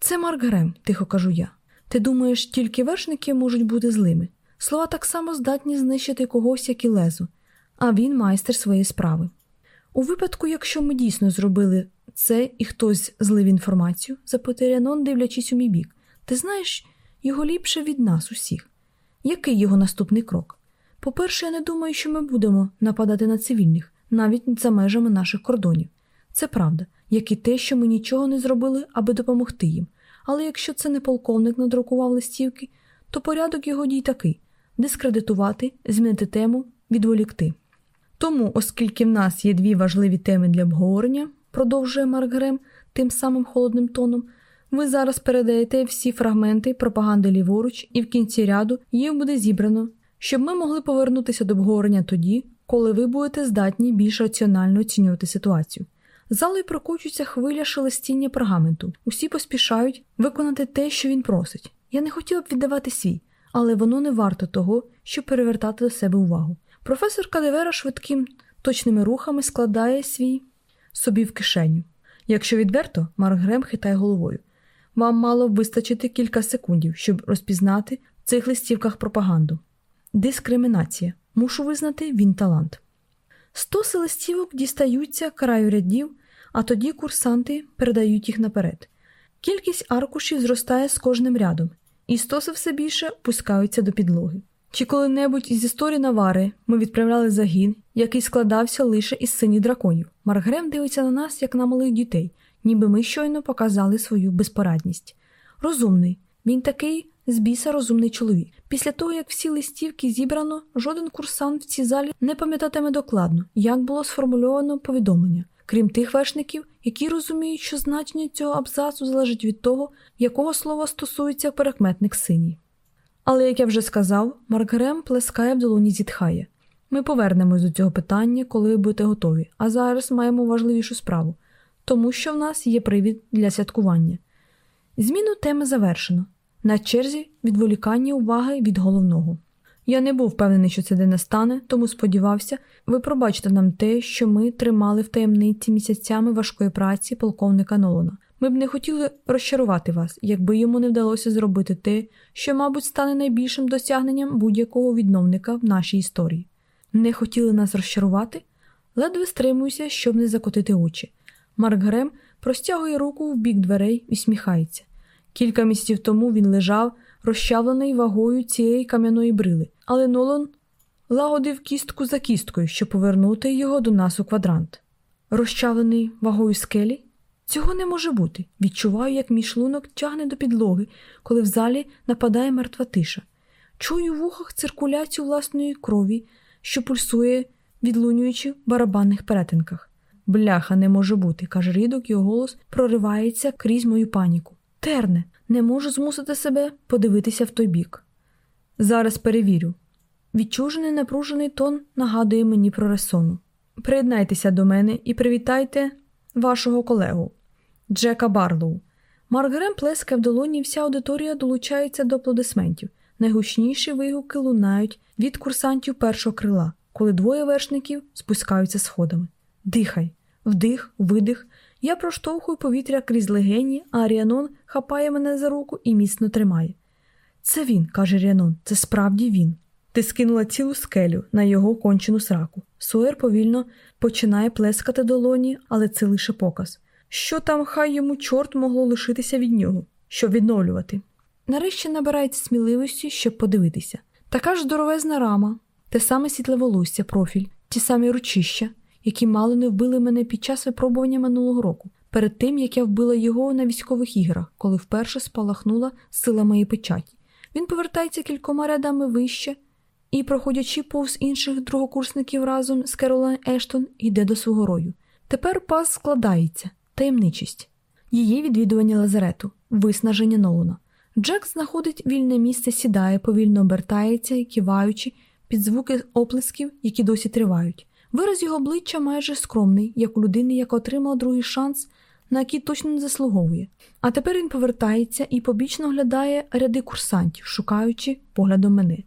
Це Марк Грем, тихо кажу я. Ти думаєш, тільки вершники можуть бути злими. Слова так само здатні знищити когось, як і лезу, а він майстер своєї справи. У випадку, якщо ми дійсно зробили це і хтось злив інформацію, запитує Рянон, дивлячись у мій бік, ти знаєш його ліпше від нас усіх. Який його наступний крок? По-перше, я не думаю, що ми будемо нападати на цивільних, навіть за межами наших кордонів. Це правда, як і те, що ми нічого не зробили, аби допомогти їм. Але якщо це не полковник надрукував листівки, то порядок його дій такий дискредитувати, змінити тему, відволікти. Тому, оскільки в нас є дві важливі теми для обговорення, продовжує Марк Грем тим самим холодним тоном, ви зараз передаєте всі фрагменти пропаганди ліворуч, і в кінці ряду їх буде зібрано, щоб ми могли повернутися до обговорення тоді, коли ви будете здатні більш раціонально оцінювати ситуацію. Залою прокочується хвиля шелестіння пергаменту. Усі поспішають виконати те, що він просить. Я не хотіла б віддавати свій, але воно не варто того, щоб перевертати до себе увагу. Професор Кадевера швидким точними рухами складає свій собі в кишеню. Якщо відверто, Марк Грем хитає головою. Вам мало б вистачити кілька секундів, щоб розпізнати в цих листівках пропаганду. Дискримінація. Мушу визнати він талант. Стоси листівок дістаються краю рядів, а тоді курсанти передають їх наперед. Кількість аркушів зростає з кожним рядом, і стоси все більше пускаються до підлоги. Чи коли-небудь із історії Навари ми відправляли загін, який складався лише із синів драконів. Маргрем дивиться на нас, як на малих дітей, ніби ми щойно показали свою безпорадність. Розумний, він такий з біса розумний чоловік. Після того, як всі листівки зібрано, жоден курсант в цій залі не пам'ятатиме докладно, як було сформульовано повідомлення, крім тих вершників, які розуміють, що значення цього абзацу залежить від того, якого слова стосується перекметник синій. Але, як я вже сказав, Маркгрем плескає в долоні зітхає. Ми повернемось до цього питання, коли ви будете готові, а зараз маємо важливішу справу, тому що в нас є привід для святкування. Зміну теми завершено. На черзі відволікання уваги від головного. Я не був впевнений, що це день настане, тому сподівався, ви пробачите нам те, що ми тримали в таємниці місяцями важкої праці полковника Нолана. Ми б не хотіли розчарувати вас, якби йому не вдалося зробити те, що, мабуть, стане найбільшим досягненням будь-якого відновника в нашій історії. Не хотіли нас розчарувати? Ледве стримуюся, щоб не закотити очі. Марк Грем простягує руку в бік дверей і сміхається. Кілька місяців тому він лежав, розчавлений вагою цієї кам'яної брили, але Нолан лагодив кістку за кісткою, щоб повернути його до нас у квадрант. Розчавлений вагою скелі? Цього не може бути. Відчуваю, як мій шлунок тягне до підлоги, коли в залі нападає мертва тиша. Чую в ухах циркуляцію власної крові, що пульсує, відлунюючи в барабанних перетинках. Бляха, не може бути, каже Рідок, його голос проривається крізь мою паніку. Терне, не можу змусити себе подивитися в той бік. Зараз перевірю. Відчужений напружений тон нагадує мені про ресону. Приєднайтеся до мене і привітайте вашого колегу Джека Барлоу. Марк Грем плескає в долоні, вся аудиторія долучається до аплодисментів. Найгучніші вигуки лунають від курсантів першого крила, коли двоє вершників спускаються сходами. Дихай, вдих, видих. Я проштовхую повітря крізь легені, а Аріанон хапає мене за руку і міцно тримає. Це він, каже Ріанон, це справді він. Ти скинула цілу скелю на його кончену сраку. Сойер повільно починає плескати долоні, але це лише показ. Що там, хай йому чорт могло лишитися від нього, щоб відновлювати. Нарешті набирається сміливості, щоб подивитися. Така ж здоровезна рама, те саме світле волосся, профіль, ті самі ручища, які мало не вбили мене під час випробування минулого року, перед тим як я вбила його на військових іграх, коли вперше спалахнула сила моєї печаті. Він повертається кількома рядами вище і, проходячи повз інших другокурсників разом з Керолайн Ештон, йде до свого рою. Тепер пас складається, таємничість, її відвідування лазарету, виснаження Нолана. Джек знаходить вільне місце, сідає, повільно обертається, киваючи під звуки оплесків, які досі тривають. Вираз його обличчя майже скромний, як у людини, яка отримала другий шанс, на який точно не заслуговує. А тепер він повертається і побічно оглядає ряди курсантів, шукаючи поглядом мене.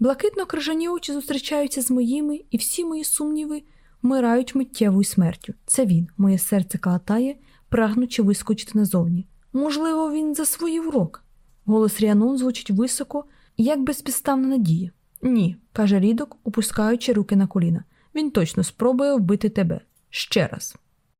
Блакитно крижані очі зустрічаються з моїми, і всі мої сумніви вмирають миттєвою смертю. Це він, моє серце калатає, прагнучи вискочити назовні. Можливо, він засвоїв урок. Голос Ріанон звучить високо, як безпідставна надія. Ні, каже Рідок, опускаючи руки на коліна. Він точно спробує вбити тебе ще раз.